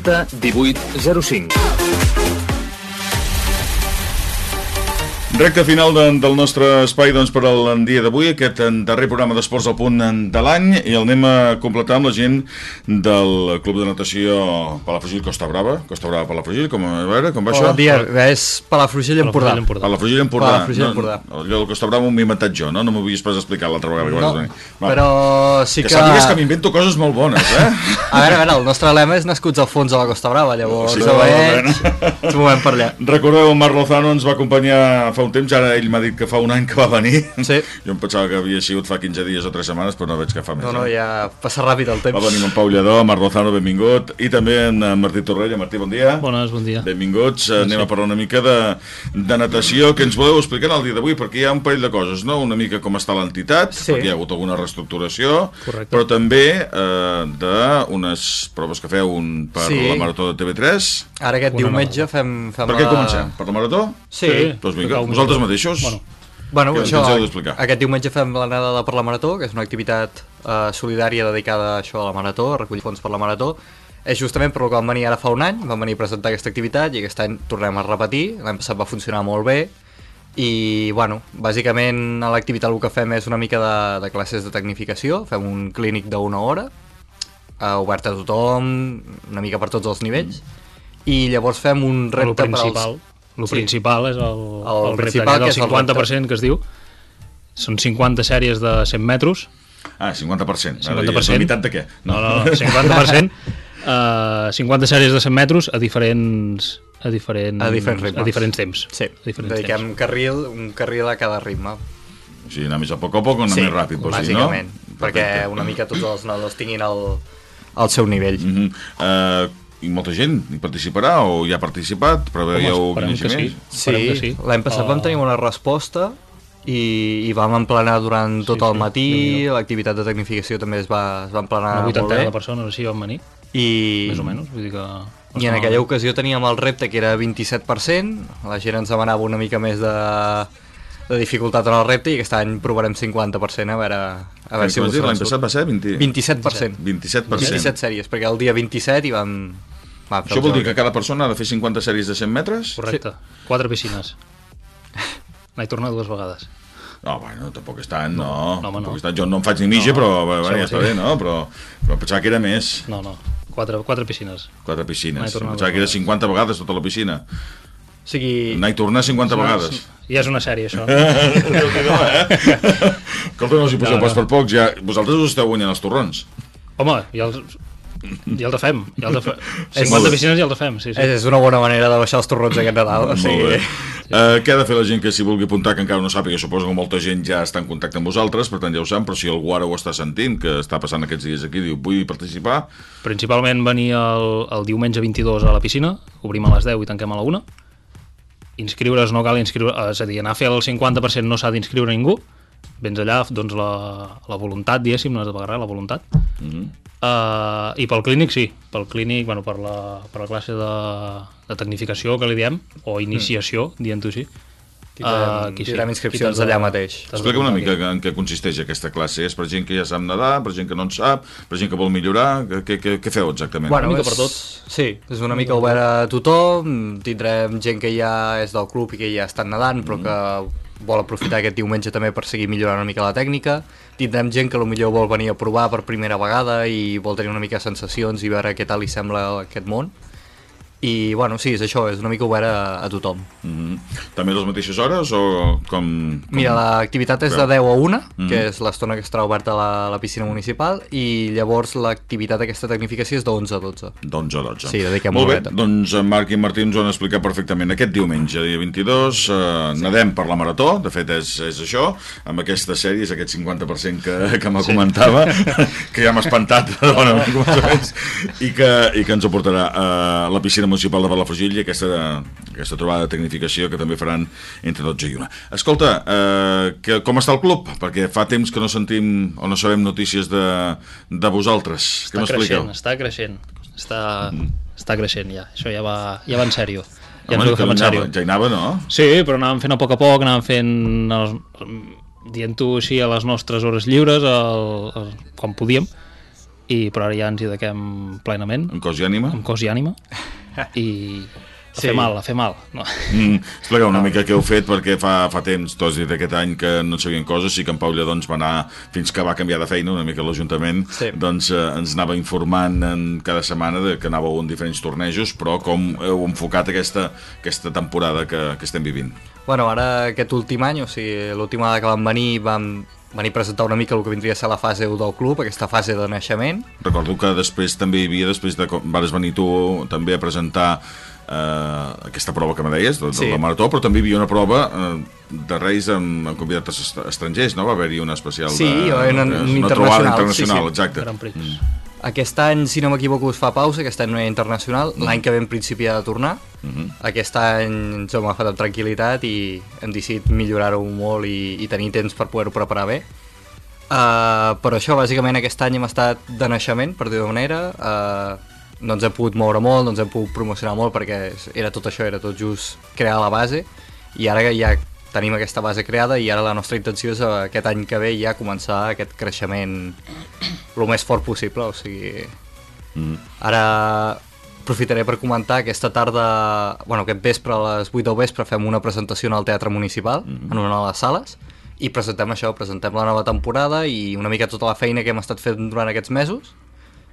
18 05. Recte final de, del nostre espai doncs, per al dia d'avui, aquest darrer programa d'Esports al punt de l'any, i el anem a completar amb la gent del Club de Natació Palafrugell Costa Brava. Costa Brava Palafrugell, com, a veure, com va Bon això? dia, és Palafrugell Empordà. Palafrugell Empordà. Palafrugell Empordà. No, allò del Costa Brava m'ho he inventat jo, no? No m'ho havies pas explicat l'altra vegada. que No, vas venir. però sí que... que- sàpigues que m'invento coses molt bones, eh? A veure, a veure, el nostre lema és nascuts al fons de la Costa Brava, llavors Sí, sí, no, veig, ens movem per allà. Recordeu, el Marc Lozano ens va acompanyar fa un temps, ara ell m'ha dit que fa un any que va venir. Sí. Jo em pensava que havia sigut fa 15 dies o 3 setmanes, però no veig que fa més. No, no, eh? ja passa ràpid el temps. Va venir en Pau Lledó, Marc Lozano, benvingut, i també en eh, Martí Torrella. Martí, bon dia. Bones, bon dia. Benvinguts. Sí, Anem a parlar una mica de, de natació, que ens voleu explicar el dia d'avui, perquè hi ha un parell de coses, no? Una mica com està l'entitat, sí. perquè hi ha hagut alguna reestructuració, Correcte. però també eh, d'unes proves que feu un, per Sí. la Marató de TV3. Ara aquest Una diumenge fem, fem Per què comencem? Per la Marató? Sí. Doncs vinga, vosaltres mateixos. Bueno, bueno això, aquest diumenge fem la nedada per la Marató, que és una activitat eh, solidària dedicada a això a la Marató, a recollir fons per la Marató. És justament per el que vam venir ara fa un any, vam venir a presentar aquesta activitat i aquest any tornem a repetir. L'any passat va funcionar molt bé i, bueno, bàsicament a l'activitat el que fem és una mica de, de classes de tecnificació, fem un clínic d'una hora uh, obert a tothom, una mica per tots els nivells, i llavors fem un El repte principal, el Sí. principal és el, El el, principal, repte que aquest, és el el 50% que es diu. Són 50 sèries de 100 metres. Ah, 50%. Ara 50%. dius, la meitat de què? No, no, no 50%. Uh, 50 sèries de 100 metres a diferents a diferents, a diferents ritmes. a diferents temps. Sí, a diferents dediquem temps. carril, un carril a cada ritme. O sigui, anar més a poc a poc o anar sí, més ràpid, vols dir, no? bàsicament, perquè una mica tots els nadons tinguin el, el seu nivell. Mm -hmm. uh, I molta gent hi participarà o hi ha participat? Preveieu Home, que coneixements? Sí, l'any passat vam tenir una resposta i, i vam emplenar durant tot el matí, l'activitat de tecnificació també es va, es va emplenar Una molt vuitantena bé. de persones així van venir. I... Més o menys, vull dir que... I en aquella ocasió teníem el repte que era 27%, la gent ens demanava una mica més de, de dificultat en el repte i aquest any provarem 50% a veure, a veure si L'any evoluciona. passat va ser 20... 27%. 27%. 27 sèries, perquè el dia 27 hi vam... fer Això vol dir que cada persona ha de fer 50 sèries de 100 metres? Correcte. Quatre piscines. N'he tornat dues vegades. No, bueno, tampoc és tant, no. no, home, no. tant. Jo no em faig ni mitja, No, però això bueno, ja sí. està bé, no? Però, però pensava que era més. No, no. Quatre, quatre piscines. Quatre N'he piscines. tornat Pensava que era 50 vegades tota la piscina. O sigui... Anar i tornar 50 No, vegades. Ja és una sèrie, això. Déu-n'hi-do, eh? Escolta, no us hi poseu No, no. pas per pocs. Ja, vosaltres us esteu guanyant els torrons. Home, ja els, ja els fem. Ja els fem. És 50 molt bé. piscines ja els fem, sí, sí. És una bona manera de baixar els torrons aquest Nadal. O Molt sigui... bé. Uh, què ha de fer la gent que s'hi vulgui apuntar, que encara no sàpiga? Suposo que molta gent ja està en contacte amb vosaltres, per tant ja ho sap, però si algú ara ho està sentint, que està passant aquests dies aquí, diu, vull participar, Principalment venir el, el diumenge 22 a la piscina, obrim a les 10 i tanquem a la 1. Inscriure's no cal inscriure, és a dir, anar a fer el 50% no s'ha d'inscriure ningú, vens allà, doncs la, la voluntat, diguéssim, no has de pagar res, la voluntat. Mm -hmm. Uh, I pel clínic sí, pel clínic, bueno, per la, per la classe de, de tecnificació que li diem, o iniciació, mm. dient-ho així. Tindrem- aquí tindrem Aquí inscripcions allà mateix. Explica una mica en què consisteix aquesta classe. És per gent que ja sap nedar, per gent que no en sap, per gent que vol millorar? Què, què, què feu exactament? Bueno, és, Sí, és una mica obert a tothom, tindrem gent que ja és del club i que ja estan nedant, però que vol aprofitar aquest diumenge també per seguir millorant una mica la tècnica. Tindrem gent que potser vol venir a provar per primera vegada i vol tenir una mica sensacions i veure què tal li sembla aquest món. I, bueno, sí, és això, és una mica obert a, a tothom. Mm -hmm. També a les mateixes hores o com... com... Mira, l'activitat és de 10 a 1, Mhm. que és l'estona que estarà oberta a la, la piscina municipal, i llavors l'activitat d'aquesta tecnificació és de 11 a 12. D'11 a 12. Sí, dediquem Molt bé, horeta. doncs en Marc i Martí ens ho han explicat perfectament. Aquest diumenge, dia 22, eh, nedem per la Marató, de fet és, és això, amb aquesta sèrie, és aquest 50% que, que me Sí. comentava, que ja m'ha espantat començaments, i que, i que ens ho portarà a la piscina municipal de Palafrugell i aquesta, aquesta trobada de tecnificació que també faran entre 12 i 1. Escolta, eh, que, com està el club? Perquè fa temps que no sentim o no sabem notícies de, de vosaltres. Què Està m'expliqueu? creixent, està creixent. Està, està creixent ja. Això ja va, ja va en sèrio. Ja Home, que anava- ja hi anava, no? Sí, però anàvem fent a poc a poc, anàvem fent, els, dient-ho així, a les nostres hores lliures, el, el, quan podíem, i, però ara ja ens hi dediquem plenament. Amb cos i ànima? Amb cos i ànima. I a Sí. fer mal, a fer mal. No. Mm, explica una mica què heu fet perquè fa, fa temps, tu has dit aquest any que no en sabien coses, sí que en Pau Lledó ens va anar fins que va canviar de feina una mica l'Ajuntament, Sí. doncs eh, ens anava informant en cada setmana de que anàveu en diferents tornejos, però com heu enfocat aquesta, aquesta temporada que, que estem vivint? Bueno, ara aquest últim any, o sigui, l'última vegada que vam venir, vam venir a presentar una mica el que vindria a ser la fase 1 del club, aquesta fase de naixement. Recordo que després també hi havia, després de com vas venir tu també a presentar eh, aquesta prova que me deies, de, de Sí. la marató, però també hi havia una prova eh, de Reis amb, amb convidats est- estrangers, no? Va haver-hi una especial... Sí, de, un- un una trobada internacional, internacional, sí, sí. exacte. Prix. Mm. Aquest any, si no m'equivoco, es fa pausa, aquest any no hi ha internacional, Mm. l'any que ve en principi ha de tornar. Mhm. Aquest any ens ho hem agafat amb tranquil·litat i hem decidit millorar-ho molt i, i tenir temps per poder-ho preparar bé. Uh, però això, bàsicament, aquest any hem estat de naixement, per dir-ho manera. Uh, no ens hem pogut moure molt, no ens hem pogut promocionar molt perquè era tot això, era tot just crear la base i ara que ja tenim aquesta base creada i ara la nostra intenció és eh, aquest any que ve ja començar aquest creixement el més fort possible, o sigui... Mm. Ara aprofitaré per comentar aquesta tarda, bueno, aquest vespre a les 8 del vespre fem una presentació en el Teatre Municipal, Mm-hmm. en una de les sales, i presentem això, presentem la nova temporada i una mica tota la feina que hem estat fent durant aquests mesos,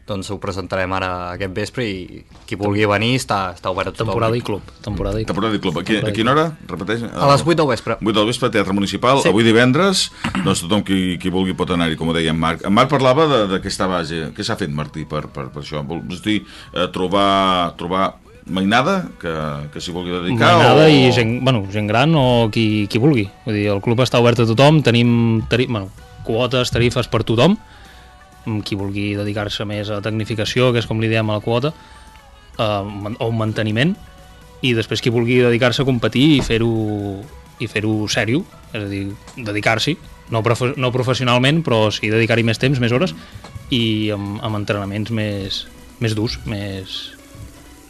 doncs ho presentarem ara aquest vespre i qui vulgui venir està, està obert a tothom. Temporada i club. Temporada i club. Temporada i club. Aquí, a quina hora? Repeteix. A les 8 del vespre. 8 del vespre, Teatre Municipal. Sí. Avui divendres, doncs tothom qui, qui vulgui pot anar-hi, com ho deia en Marc. En Marc parlava de- d'aquesta base. Què s'ha fet, Martí, per, per, per això? Vols dir, eh, trobar, trobar mainada que, que s'hi vulgui dedicar? Mainada o... i gent, bueno, gent gran o qui, qui vulgui. Vull dir, el club està obert a tothom, tenim tari, bueno, quotes, tarifes per tothom, qui vulgui dedicar-se més a tecnificació, que és com li diem a la quota, eh, o un manteniment, i després qui vulgui dedicar-se a competir i fer-ho i fer-ho sèrio, és a dir, dedicar-s'hi, no, profe no professionalment, però sí dedicar-hi més temps, més hores, i amb, amb entrenaments més, més durs, més,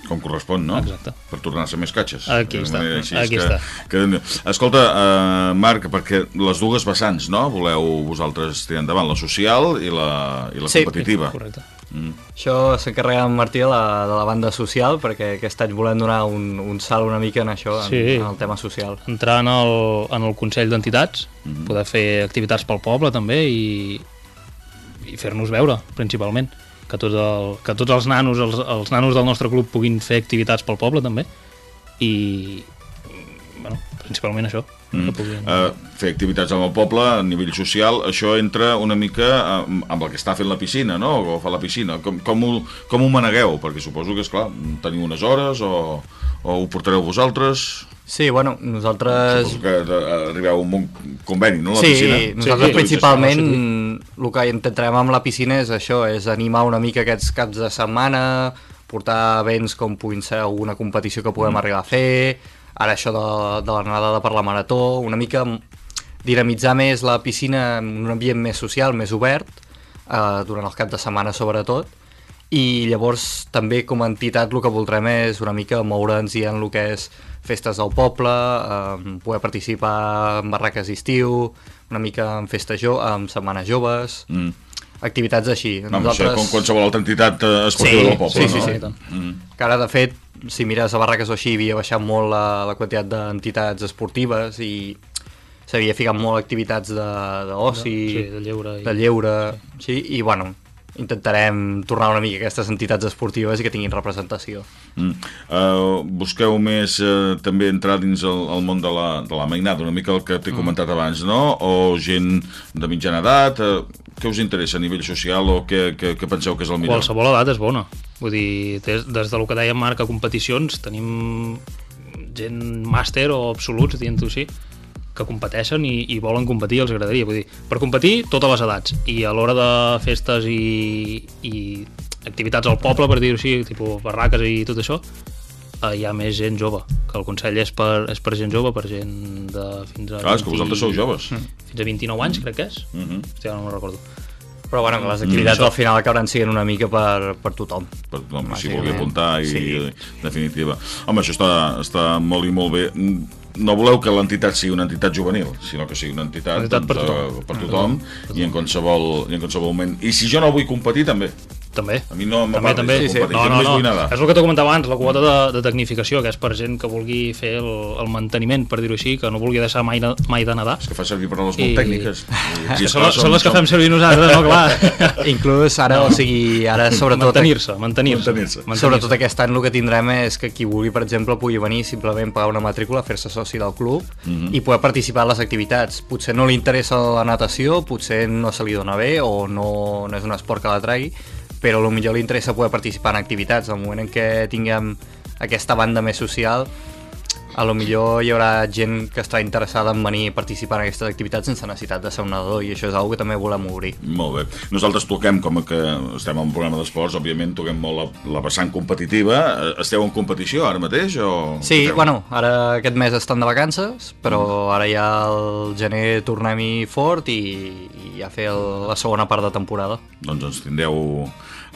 Com correspon, no? Exacte. Per tornar-se més catxes. Aquí està, manera així, aquí que, està. Que, escolta, uh, Marc, perquè les dues vessants, no? Voleu vosaltres tirar endavant, la social i la, i la Sí. competitiva. Correcte. Mm. Això s'encarrega en Martí de la, de la banda social perquè aquest any volem donar un, un salt una mica en això, en, Sí. en el tema social. entrar en el, en el Consell d'Entitats, mm -hmm. poder fer activitats pel poble també i, i fer-nos veure, principalment. Que tots, el, que tots els nanos, els, els nanos del nostre club puguin fer activitats pel poble també i, bueno, principalment això. Mm. Puguin... Uh, fer activitats amb el poble a nivell social, això entra una mica amb, amb el que està fent la piscina, no? O fa la piscina. Com, com, ho, com ho manegueu? Perquè suposo que, és clar teniu unes hores o, o ho portareu vosaltres... Sí, bueno, nosaltres... Suposo que de, arribeu a un bon conveni, no? La sí, piscina. nosaltres principalment el que intentarem amb la piscina és això, és animar una mica aquests caps de setmana, portar events com puguin ser alguna competició que puguem Mm. arribar a fer, ara això de, de la nedada per la marató, una mica dinamitzar més la piscina en un ambient més social, més obert, eh, durant els caps de setmana sobretot, i llavors també com a entitat el que voldrem és una mica moure'ns i en el que és festes del poble, eh, poder participar en barraques d'estiu, una mica en festes jo en setmanes joves, Mm. activitats així. No, Nosaltres... això com qualsevol altra entitat eh, esportiva sí, del poble, sí, no? Sí, sí, Mm. Que ara, de fet, si mires a barraques o així, havia baixat molt la, la quantitat d'entitats esportives i s'havia ficat molt activitats de- d'oci, Sí, de lleure i- de lleure sí, i bueno, intentarem tornar una mica a aquestes entitats esportives i que tinguin representació. Mm. Uh, busqueu més uh, també entrar dins el, el món de la, de la mainada, una mica el que t'he Mm. comentat abans, no? O gent de mitjana edat, uh, què us interessa a nivell social o què, què, què penseu que és el millor? Qualsevol edat és bona. Vull dir, des, des del que deia Marc a competicions, tenim gent màster o absoluts, dient-ho així, que competeixen i, i volen competir, els agradaria. Vull dir, per competir, totes les edats. I a l'hora de festes i, i activitats al poble, per dir-ho així, tipus barraques i tot això, eh, hi ha més gent jove, que el Consell és per, és per gent jove, per gent de fins a... Clar, és que vosaltres sou joves. Fins a 29 anys, crec que és. Mm -hmm. Hòstia, no me'n recordo. Però bueno, les Mm, activitats això. al final acabaran sent una mica per, per tothom. per tothom, si vulgui apuntar i, Sí. i definitiva. Home, això està, està molt i molt bé. No voleu que l'entitat sigui una entitat juvenil, sinó que sigui una entitat, Entitat per doncs, tothom. eh, per tothom i en qualsevol, i en qualsevol moment. I si jo no vull competir, també. També. A mi no me també, també. de competir, No, no, no. És el que t'ho comentava abans, la quota de, de tecnificació, que és per gent que vulgui fer el, el manteniment, per dir-ho així, que no vulgui deixar mai, mai de nedar. És que fa servir paraules molt tècniques. És que són, són les que fem servir nosaltres, no? Clar. Inclús ara, No. o sigui, ara sobretot... Mantenir-se, mantenir-se. Mantenir-se. Sobretot aquest any el que tindrem és que qui vulgui, per exemple, pugui venir simplement pagar una matrícula, fer-se soci del club Mhm. i poder participar en les activitats. Potser no li interessa la natació, potser no se li dona bé o no, no és un esport que la tregui, però potser li interessa poder participar en activitats. Al moment en què tinguem aquesta banda més social, a lo millor hi haurà gent que estarà interessada en venir a participar en aquestes activitats sense necessitat de ser un nedador i això és una que també volem obrir. Molt bé. Nosaltres toquem, com que estem en un programa d'esports, òbviament toquem molt la, la vessant competitiva. Eh, Esteu en competició ara mateix? O... Sí, Esteu? bueno, ara aquest mes estan de vacances, però ara ja al gener tornem-hi fort i, i a fer el, la segona part de temporada. Doncs ens tindreu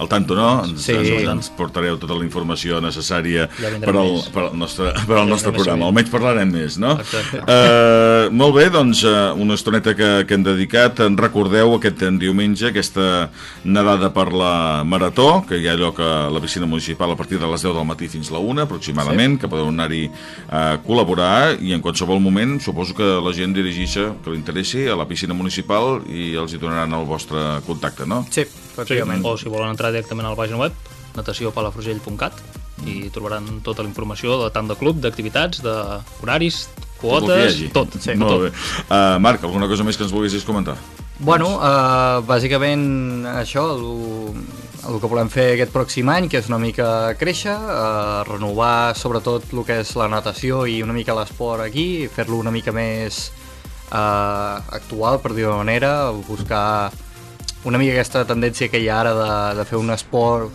al tanto, no? Ens, Sí. ens, ens portareu tota la informació necessària Ja per al, més. per al nostre, per al Ja nostre programa, almenys parlarem més, no? Exacte. Uh, molt bé, doncs, uh, una estoneta que, que hem dedicat. En recordeu aquest diumenge, aquesta nedada per la Marató, que hi ha lloc a la piscina municipal a partir de les 10 del matí fins la 1, aproximadament, sí. que podeu anar-hi a col·laborar i en qualsevol moment suposo que la gent dirigeix que li interessi a la piscina municipal i els hi donaran el vostre contacte, no? Sí, Sí, o si volen entrar directament a la pàgina web natatiopalafrugell.cat i trobaran tota la informació de tant de club, d'activitats, d'horaris, quotes, tot. Sí, Molt tot. bé. Uh, Marc, alguna cosa més que ens volguessis comentar? Bueno, uh, bàsicament això, el, el que volem fer aquest pròxim any, que és una mica créixer, uh, renovar sobretot el que és la natació i una mica l'esport aquí, fer-lo una mica més uh, actual, per dir-ho manera, buscar una mica aquesta tendència que hi ha ara de, de fer un esport,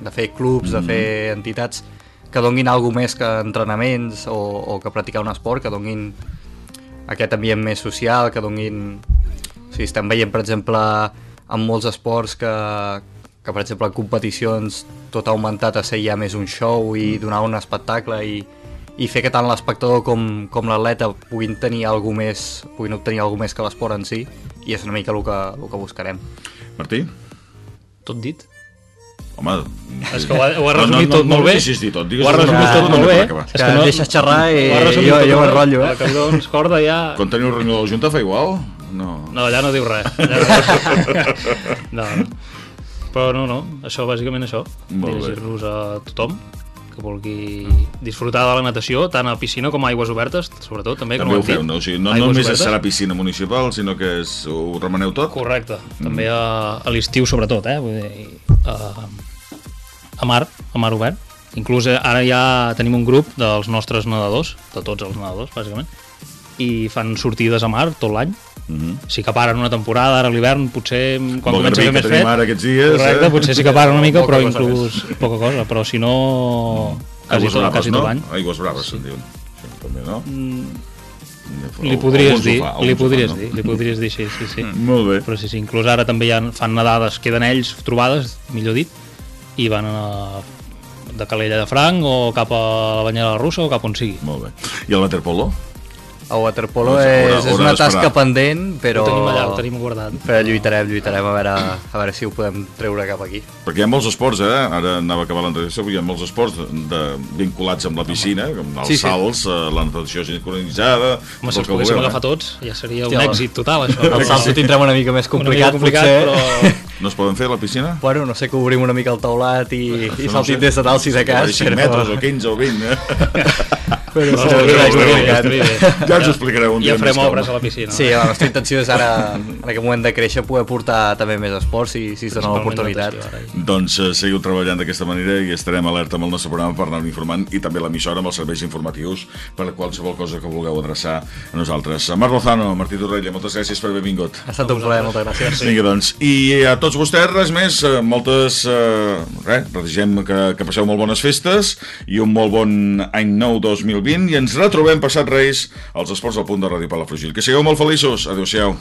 de fer clubs, mm -hmm. de fer entitats que donguin alguna més que entrenaments o, o que practicar un esport, que donguin aquest ambient més social, que donguin... O sigui, estem veient, per exemple, en molts esports que, que per exemple, en competicions tot ha augmentat a ser ja més un show i donar un espectacle i, i fer que tant l'espectador com, com l'atleta puguin tenir alguna més, puguin obtenir alguna més que l'esport en si i és una mica el que, el que buscarem. Martí? Tot dit. Home... És que ho ha, ho ha resumit tot molt bé. No, no, no, tot, digues ho ha resumit tot cosa molt bé. És que em deixes xerrar i jo- tot jo m'enrotllo, eh? El que doncs corda ja... Quan teniu reunió de la Junta fa igual? No. No, allà no diu res. Allà no. no, no. Però no, no, això, bàsicament això. Dirigir-nos a tothom que vulgui disfrutar de la natació, tant a piscina com a aigües obertes, sobretot, també, També com ho feu, no? O sigui, no Aigües només obertes. serà piscina municipal, sinó que és, ho remeneu tot? Correcte. També a, a l'estiu, sobretot, eh? Vull dir, a, a mar, a mar obert. Inclús eh, ara ja tenim un grup dels nostres nedadors, de tots els nedadors, bàsicament, i fan sortides a mar tot l'any. Mm -hmm. Sí que paren una temporada, ara l'hivern, potser quan Molt comença a fer més fred. ara aquests dies, Correcte, eh? potser sí que paren una mica, Poca però inclús poca cosa, però si no... Quasi Aigües tot, braves, quasi no? tot l'any. Aigües braves, se'n diuen. Sí, també, no? Li podries dir, fa, li podries fan, no? dir, li podries dir, sí, sí, sí. Mm, molt bé. Però sí, sí, inclús ara també ja fan nedades, queden ells trobades, millor dit, i van a, de Calella de Franc o cap a la Banyera Russa o cap on sigui. Molt bé. I el waterpolo? El waterpolo Haurà- és, és una tasca pendent, però... Ho tenim allà, ho tenim guardat. Però lluitarem, lluitarem a veure, a veure si ho podem treure cap aquí. Perquè hi ha molts esports, eh? Ara anava a acabar l'entrevista, hi ha molts esports de, de, vinculats amb la piscina, com els Sí, sí. salts, eh, la natació sincronitzada... Home, si el els que poguéssim vulgueu, agafar eh? tots, ja seria un Hòstia, èxit total, això. El salt ho tindrem una mica més complicat, potser. però... No es poden fer a la piscina? Bueno, no sé que obrim una mica el taulat i, i Això no saltim sé. des de dalt si de cas. 5 metres o 15 o 20, eh? Però No, sí, no, no, complicat. no, no. Ja ens ho explicareu un dia Ja farem obres calma. a la piscina. Sí, la nostra intenció és ara, en aquest moment de créixer, poder portar també més esports si, si es dona l'oportunitat. Doncs eh, seguiu treballant d'aquesta manera i estarem alerta amb el nostre programa per anar informant i també l'emissora amb els serveis informatius per a qualsevol cosa que vulgueu adreçar a nosaltres. Marc Lozano, Martí Torrella, moltes gràcies per haver vingut. Ha estat un plaer, moltes gràcies. Vinga, doncs. I a tots vostès, res més, eh, moltes... Eh, res, desitgem que, que passeu molt bones festes i un molt bon any nou 2020 i ens retrobem passat Reis als Esports al Punt de Ràdio Palafrugell. Que sigueu molt feliços. Adéu-siau.